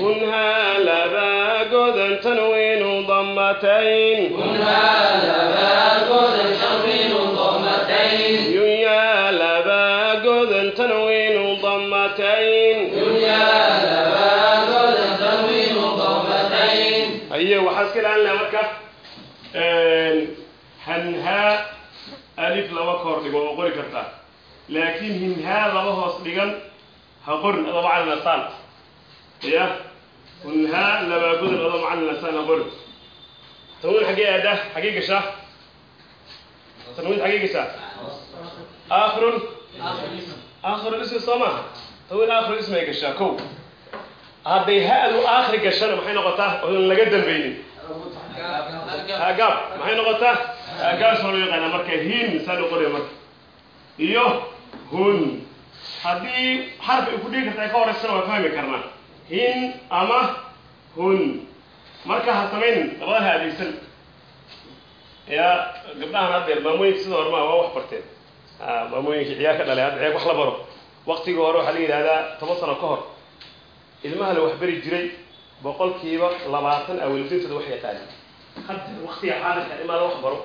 كن هالبا قد تنوين ضمتين كن هالبا qorin adoo macalin asaan ya? Hunhaa labaa godan adoo macalin asaan ha qorin tanwiin xaggee aadaa xaggee gashaa? Tanwiin xaggee gashaa? Aakhirun? Aakhirul ismi soo maaha tanwiin aakhirul ismi ay gashaa kow. Hadday ha-du aakhir gashana maxay noqotaa? Oon laga dambaynin. Gaab maxay noqotaa? Gaab soo loo yaqaanaa marka hin saa loo marka. Iyo hun haddii xarfi ay ku dhigi karta ka horeysana waa fahmi karnaa hin ama hun. Marka ha samaynin labadaha adeegsan ya gabdhahan haddeer maamooyinka sida hore maa waa wax barteen. Maamooyinkii ciyaar ka dhalay hadda ciyaar wax la baro. Waqtigii hore waxaa la yidhahdaa toban sano ka hor. Ilmaha la waxbari jiray boqolkiiba labaatan awalidintooda wax yaqaaneen hadda waqtiga xaadirka imaa la wax baro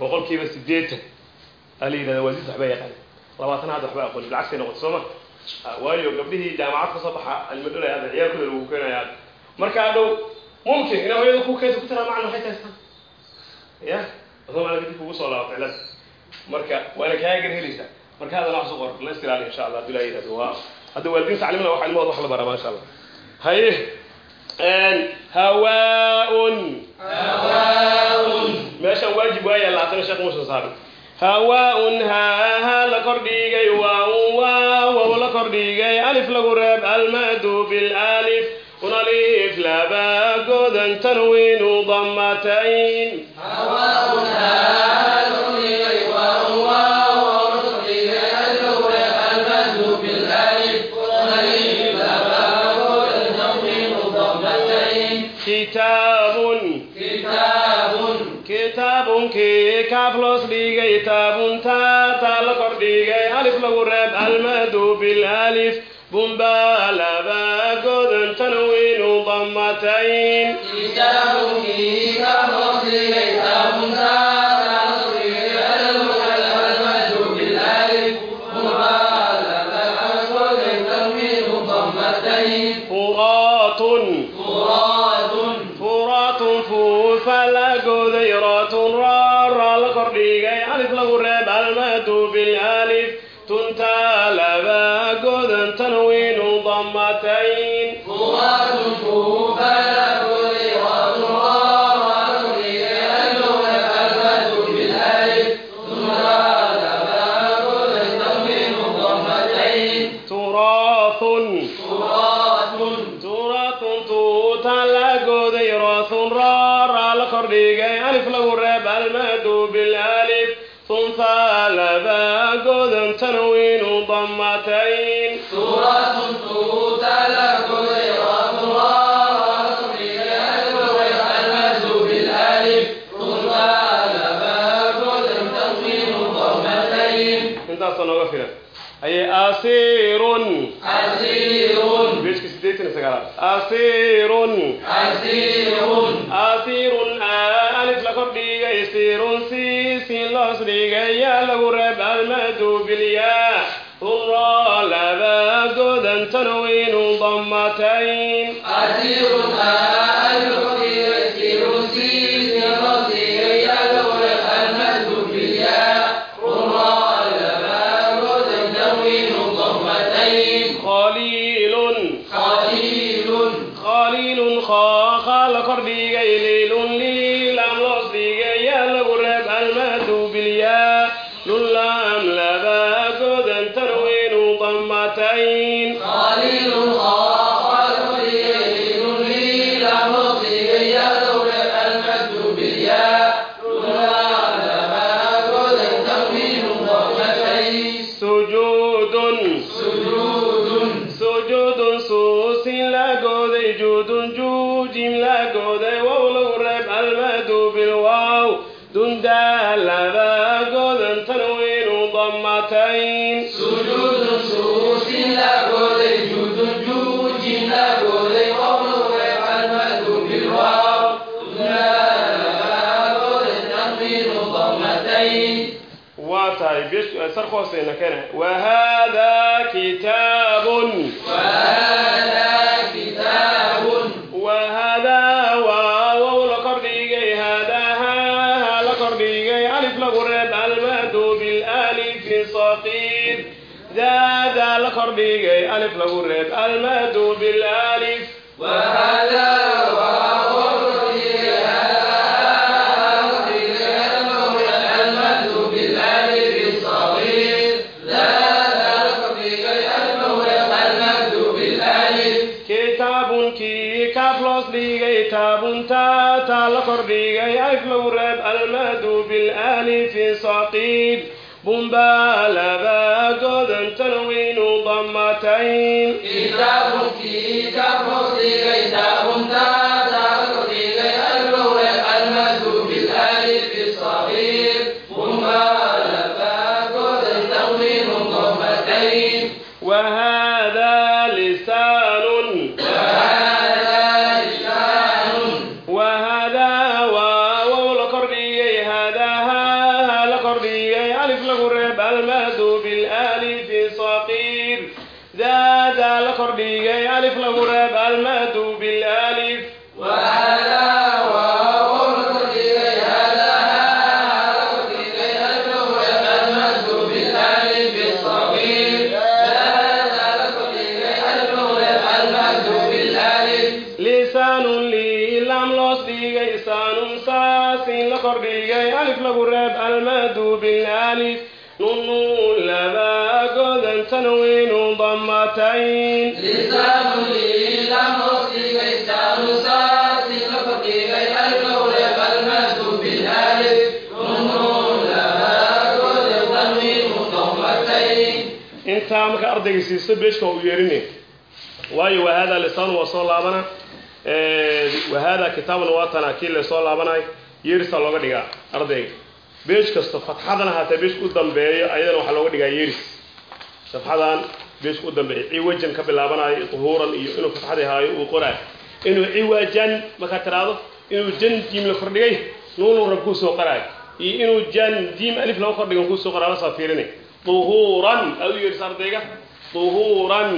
boqolkiiba siddeetan. Aa la yidhahda waalidiinta waxba yaqaaneen labaatan hadda waxba aqooni bilcagsay noqoto soo ma? Waayo gabdhihii jaamacad ka soo baxa almadholay hadda ciyaalkooda lagu keenaya marka dhow mumkin inaa hooyada ku keento ku tiraa macalin waxay taystaan ya adoo macalin kadib kugu soo laabto cilada marka waana kaaga gar helaysaa. Marka hadana wax soo qor la istilaali insha allah haddii la yidhahdo waa hadda waalidiinta tacliimada wax ilmahooda wax la baraa maasha allah. Haye hawaaun. Meeshan waajib waa yaalla haddana sheekh muusan saarin hawaaun haa la kordhigay waaun waaw la kordhigay alif lagu reeb almadu bilaalif un alif laba godan tanwiinu damatayn kitaabun kitaabun kii kaaf loos dhigay taabun taa la kor dhigay alif lagu reeb almadu bilaalif bumbaa laba godan tanwiinu damatayn furaatun tanwiinu damatayn suusin la gooday juudun juujin la gooday wow lagu reeb almadu bilwaaw dundaa laba godan tanwiinu damatayn sujuudun suusin la fardhigay alif lagu reeb almadu bilalif. بومبا damatayn intaa marka ardayga siisto beeshka u yeerinay waayo wahada lisaan waa soo laabana wahada kitaabun waatana kii la soo laabanay yeerisa looga dhigaa ardayga. Beesh kasta fatxadana haatee beeshka u dambeeyo ayadana waxaa looga dhigaa yeeris safxadan beeshka u dambeeya ciwajan ka bilaabanayo duhuuran iyo inuu fatxadii haayo uu qoraayo inuu ciwajan markaa tiraahdo inuu jan jiim la kordhigay nuunu rab kuu soo qoraayo iyo inuu jan jiim alif loo kordhigan kuu soo qoraa lasaa fiirinay duhuuran aad u yeerisa ardayga duhuuran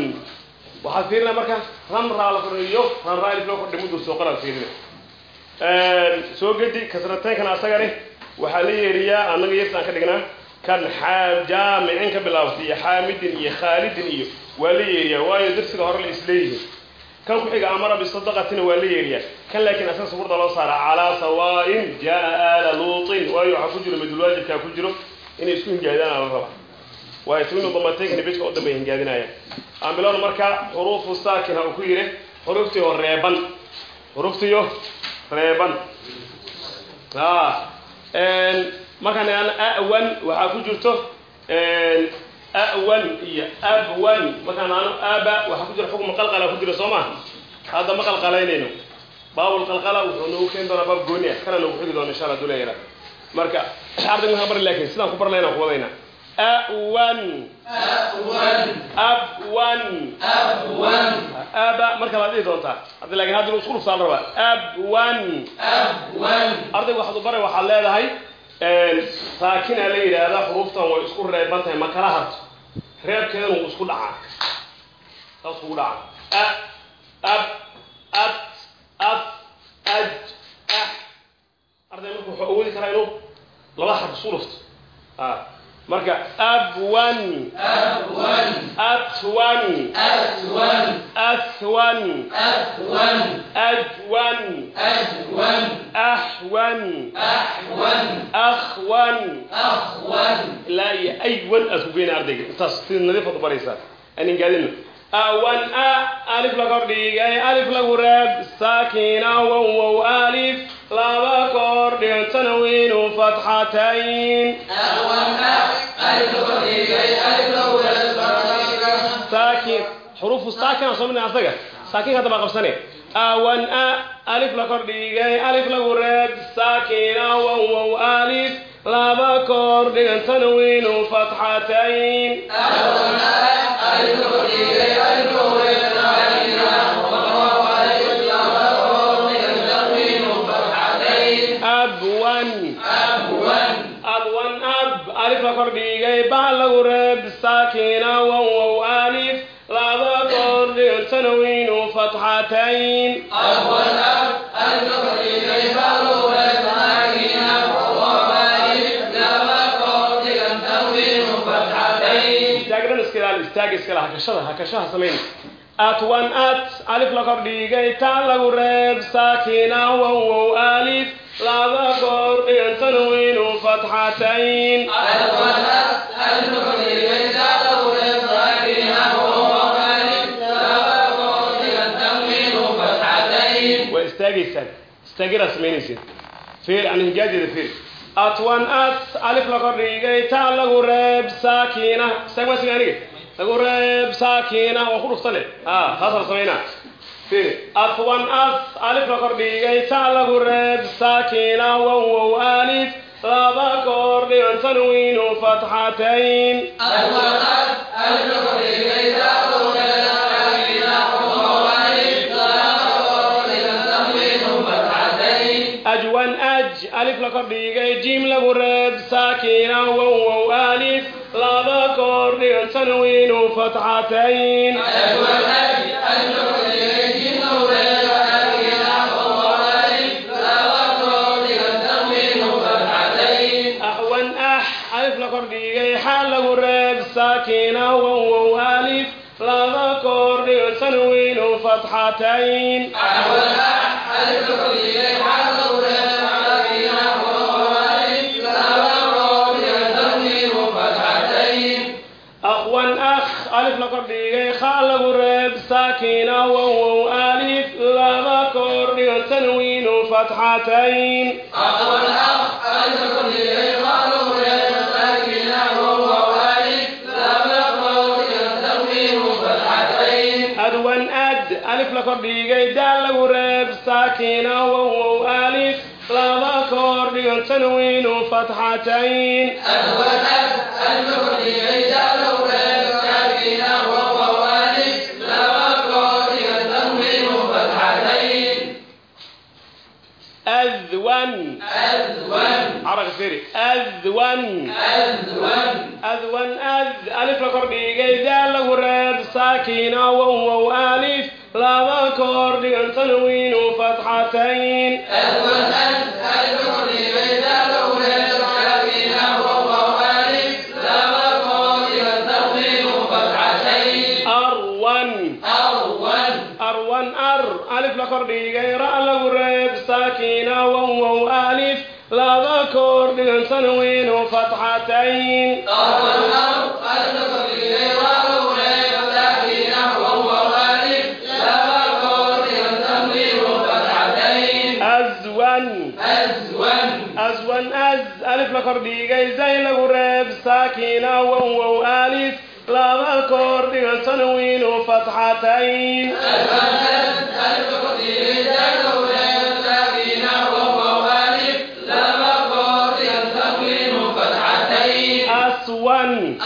waxaad fiirina marka ramraa la kordhiyo ramraa alif loo kordhiga muduu soo qoraa fiirina soo gedi kasrateynkana asagani waxaa la yeeriyaa annaga yersaan ka dhignaa kan jaamicin ka bilaabtay iyo xaamidin iyo khaalidin iyo waa la yeeriyaa waayo darsiga hore la isleeyihin kan ku xiga amara bisadaqatina waa la yeeriyaa kan laakiin asaga suburda loo saara calaa sawaa'in jaa aala luutin waayo waxaa waayo tawinu damateynkani bejka u dambay hingaadinayaan ambiloon marka xuruufu saakin ha uu ku yidhi xuruftii oo reeban xuruftiyo reeban markaan awan waxaa ku jirto awan iyo abwan. Markaan aano aba waxaa ku jira xukma qalqala ku jira soo ma hadda ma qalqalaynayno baabul qalqala wuxuu noogu keeni doonaa baab gooni ah kana noogu xigi doona insha allah dula yara marka ardayga markaan bari laakiin sidaan ku barnay inaan ku wadayna awan abwan aba marka baad dhihi doontaa hadda laakiin hadda isku dhuftaa la rabaa abwan ardayga waxaad u baray waxaad leedahay saakina la yidhaahdaa xuruuftan way isku reeban tahay ma kala harto. Reebkeedana wuu isku dhacaa. Saas ugu dhacaa. Ab at af aj ah. Arday marka wuxuu awoodi karaa inuu laba xarf isku dhufto a marka abwan atwan athwan ajwan ahwan akhwan ilaa iyo aywan aad ku geyna ardayga intaas si nadiifad u baraysaa. Anin gaadino awan a alif la kor dhigay alif lagu reeb saakina wow wow alif. Laba kor dhigan tanwiinu fatxatayn. Saakin xuruufu saakina soo midna asaga. Saakinka hadda baa qabsane awan a alif la kor dhigay alif lagu reeb saakina wow wow alif laba kor dhigan tanwiinu fatxatayn abwan ab alif la kor dhigay ba lagu reeb saakina wow wow alif laba istaag iska ilaali hakashada hakashaha samayn atwan at alif la kor dhigay ta lagu reeb saakina wow wow alif. Laba kor dhigan tanwiinu fatxatayn istaagaysaan istaagiraa samaynaysid fiir aan hijaajeeda fiir atwan at alif la kor dhigay ta lagu reeb saakina. Istaag maa siga aniga lagu reeb saakina waa ku dhuftane. A taasaan samaynaa atwan at alif la kor dhigay ta lagu reeb saakina. Wow wow alif. Laba kor dhigan tanwiinu fatxatayn la kor dhigay jiim lagu reeb saakina wow wow alif laba kor dhigan tanwiinu fatxatayn axwan ax la أخ ألف لقد ديغي خالق رب ساكنة وواو ألف لما كور تنوين فتحتين أدوان أد ألف لقد ديغي دال رب ساكنة وواو ألف لما كور تنوين فتحتين أذون أذون عرق سيري أذون أذون أذون أذ ألف لكور ديجي دال غرير ساكنة وهو ألف لما كور دي تنوين فتحتين أذون أذ واو واو ألف لا ذكر بن تنوين kordhigay zay lagu reeb saakina wow laba koor dhigan tanwiin fatxatayn فتحتين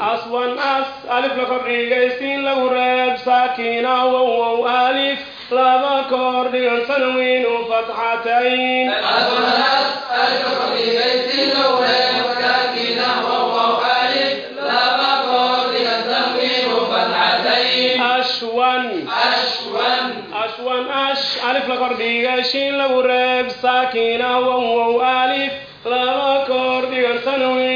أسوان alif la kordhigay siin lagu reeb saakina wow wow alif laba kor dhigan tanwiin u fatxatayn ashwan ashwan ash alif la kordhigay shiin lagu reeb saakina wow wow alif laba kor dhigan tanwiin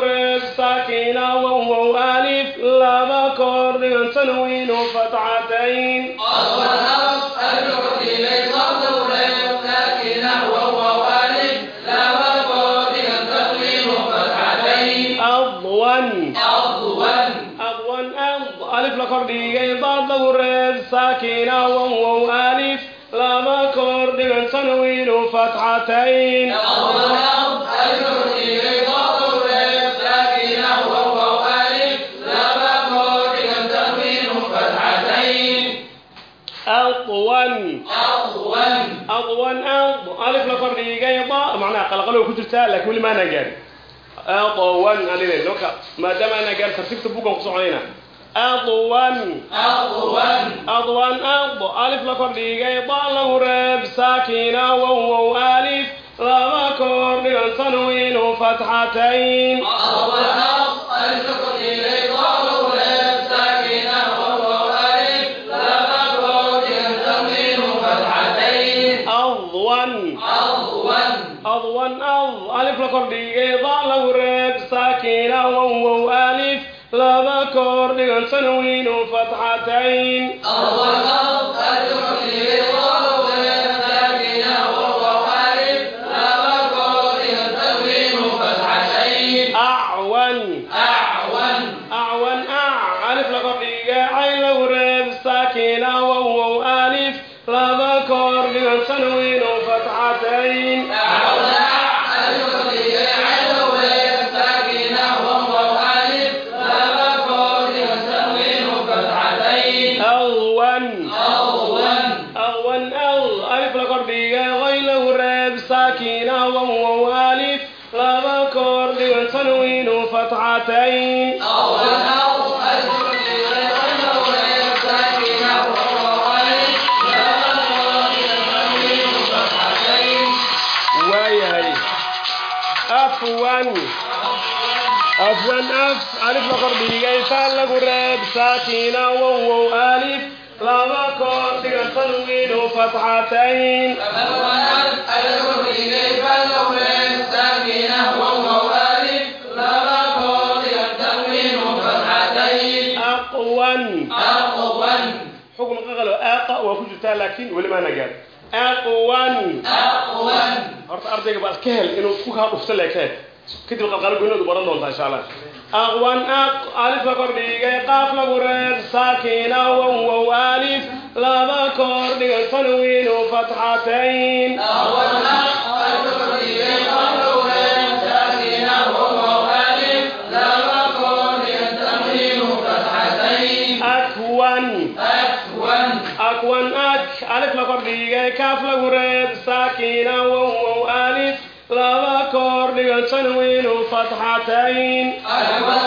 reeb saakina wow wow alif laba kordhigay daad lagu reeb saakina wow wow alif laba kor dhigan tanwiin u fatxatayn alif la kordhigay gaarin marka maadaama ana gaar tartiibta bugan ku soconayna adwan adwan ad alif la kordhigay da lagu reeb saakina wow wow alif. Laba kor dhigan tanwiin u fatxatayn adwan adwan ad alif. La kordhigay da lagu reeb saakina wow wow alif laba kor dhigan tanwiin u fatxatayn afwan af alif la kordhigay faan lagu reeb saakina wow wow alif laba kor dhigan tanwiin fatxatayn. Aqwan. Xukun qaqalo aaqa waa ku jirtaa laakiin weli maana gaar aqwan. Horta ardayga baad ka hel inuu ku kaa dhufto lee ka hel kadib qalqalo goynadu baran doontaa insha allah aqwan aq alif la kordhigay qaaf lagu reeb saakina wow wow alif. Laba kor dhigan tanwiin u fatxatayn. Akwan ak alif la kordhigay kaaf lagu reeb saakina wow wow alif dhigan tanwiin u fatxatayn alwan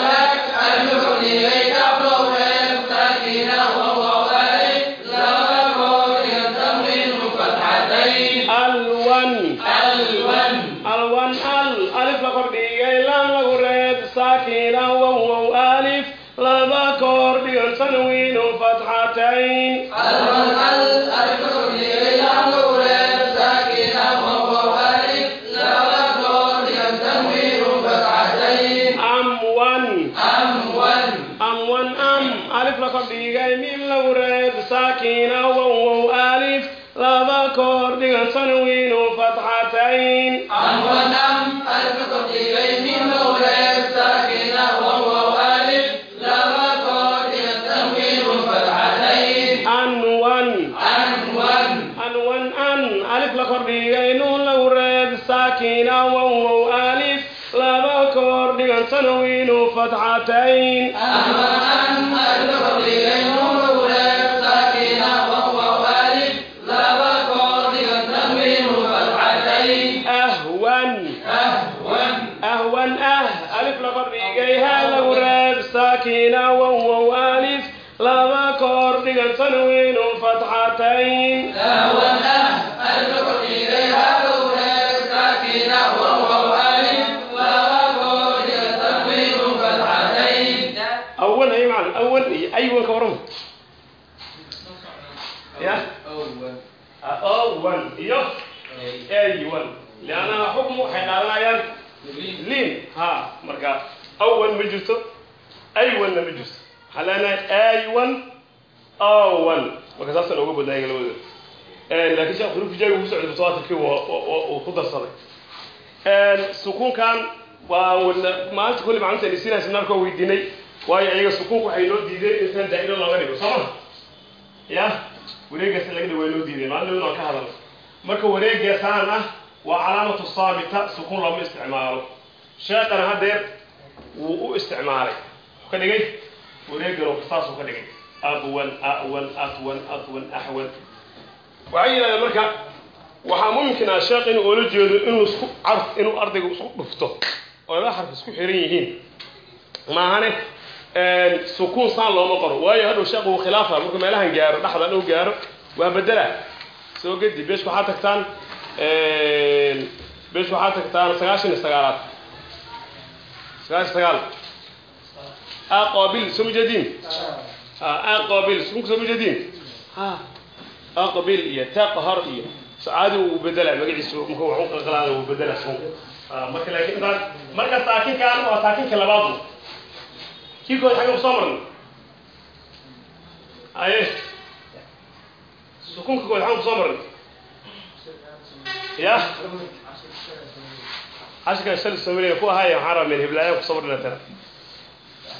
قطعتين أما أن المعطي وهو والد لا قاضي التنوين قطعتين أهون أه ألف لقد ريقيها لو ساكنة وهو والد لا قاضي التنوين فتحتين أهون awan marka saasaan uga badnaa iga labadooda laakiin sheekh xuruuf jaaga ku socday mutawaatirkii uu ku darsaday sukuunkan waa maalinta kulli maalinta nisina seminaarka waa weydiinay waayo iyaga sukuunku waxay noo diideen intaan daa'iro looga dhigo soo ma ya wareegaas laga dhigo way noo diideen maalin waan ka hadalnay marka wareegaasaan ah waa calaamatu saabita sukuun looma isticmaalo sheekana haddeer wuu u isticmaalay ka dhigay wareegan saasuu ka dhigay abwan awan atwan atwan axwan waxay yidhahdeen marka waxaa mumkin ah sheekh inuu oola jeedo inuu isku carf inuu ardayga isku dhufto oo laba xarf isku xiran yihiin. Maahane sukuun saan looma qoro. Waayo hadhow sheekh uu khilaafa markuu meelahan gaaro dhexda dhow gaaro waa bedela. Soo gedi besh waxaa tagtaan besh waxaa tagtaan sagaashan iyo sagaalaad. Sagaashan sagaal. Aqabil soo mujadiin aqabil sukunka soo mujadiin aqabil iyo taqhar iyo caadi uu bedela magaciisu marka wax u qalqalaada uu bedela sukunka marka laakiin intaan marka saakinkaan waa saakinka labaad kii kood xagga ku soo marnay aye sukunka kood xagga ku soo ya cashirkan shal soomaliya ku ahaaya waxaan rabaa min hiblaayan ku soo marnay tara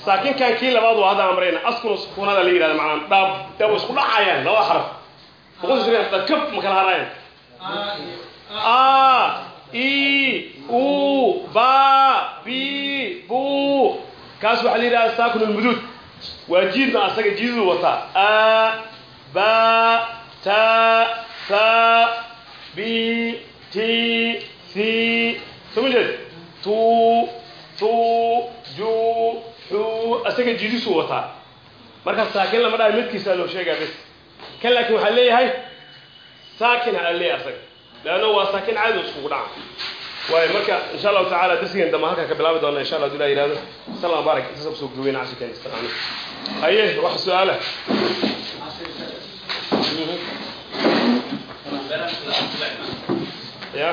saakinkan kii labaad waa hadda amrayna askunu sukuunada la yidhahda macnaa dhaab dee way isku dhacayaan laba xaraf. Dakab ma kala harayaan. A i u ba bi bu kaas waxaa la yidhahda saakun lmuduud waa jiidna asaga jiiduu wataa. A ba ta sa bi ti si soo ma jeed? Tu tu ju asaga jiidisuu wataa marka saakin lama dhahay midkiisa loo sheegaa bes. Kan laakiin waxaa leeyahay saakin aa leeyahay asaga. Leanna waa saakin caadi iskugu dhaca. Waayo marka insha allahu tacala darsigan dambe halkaa ka bilaabi doona insha allah haduu ilah yihahdo salam baarak intaasa ku soo gudweyna cashirkeen istaqaano haye wax su'aala. Ya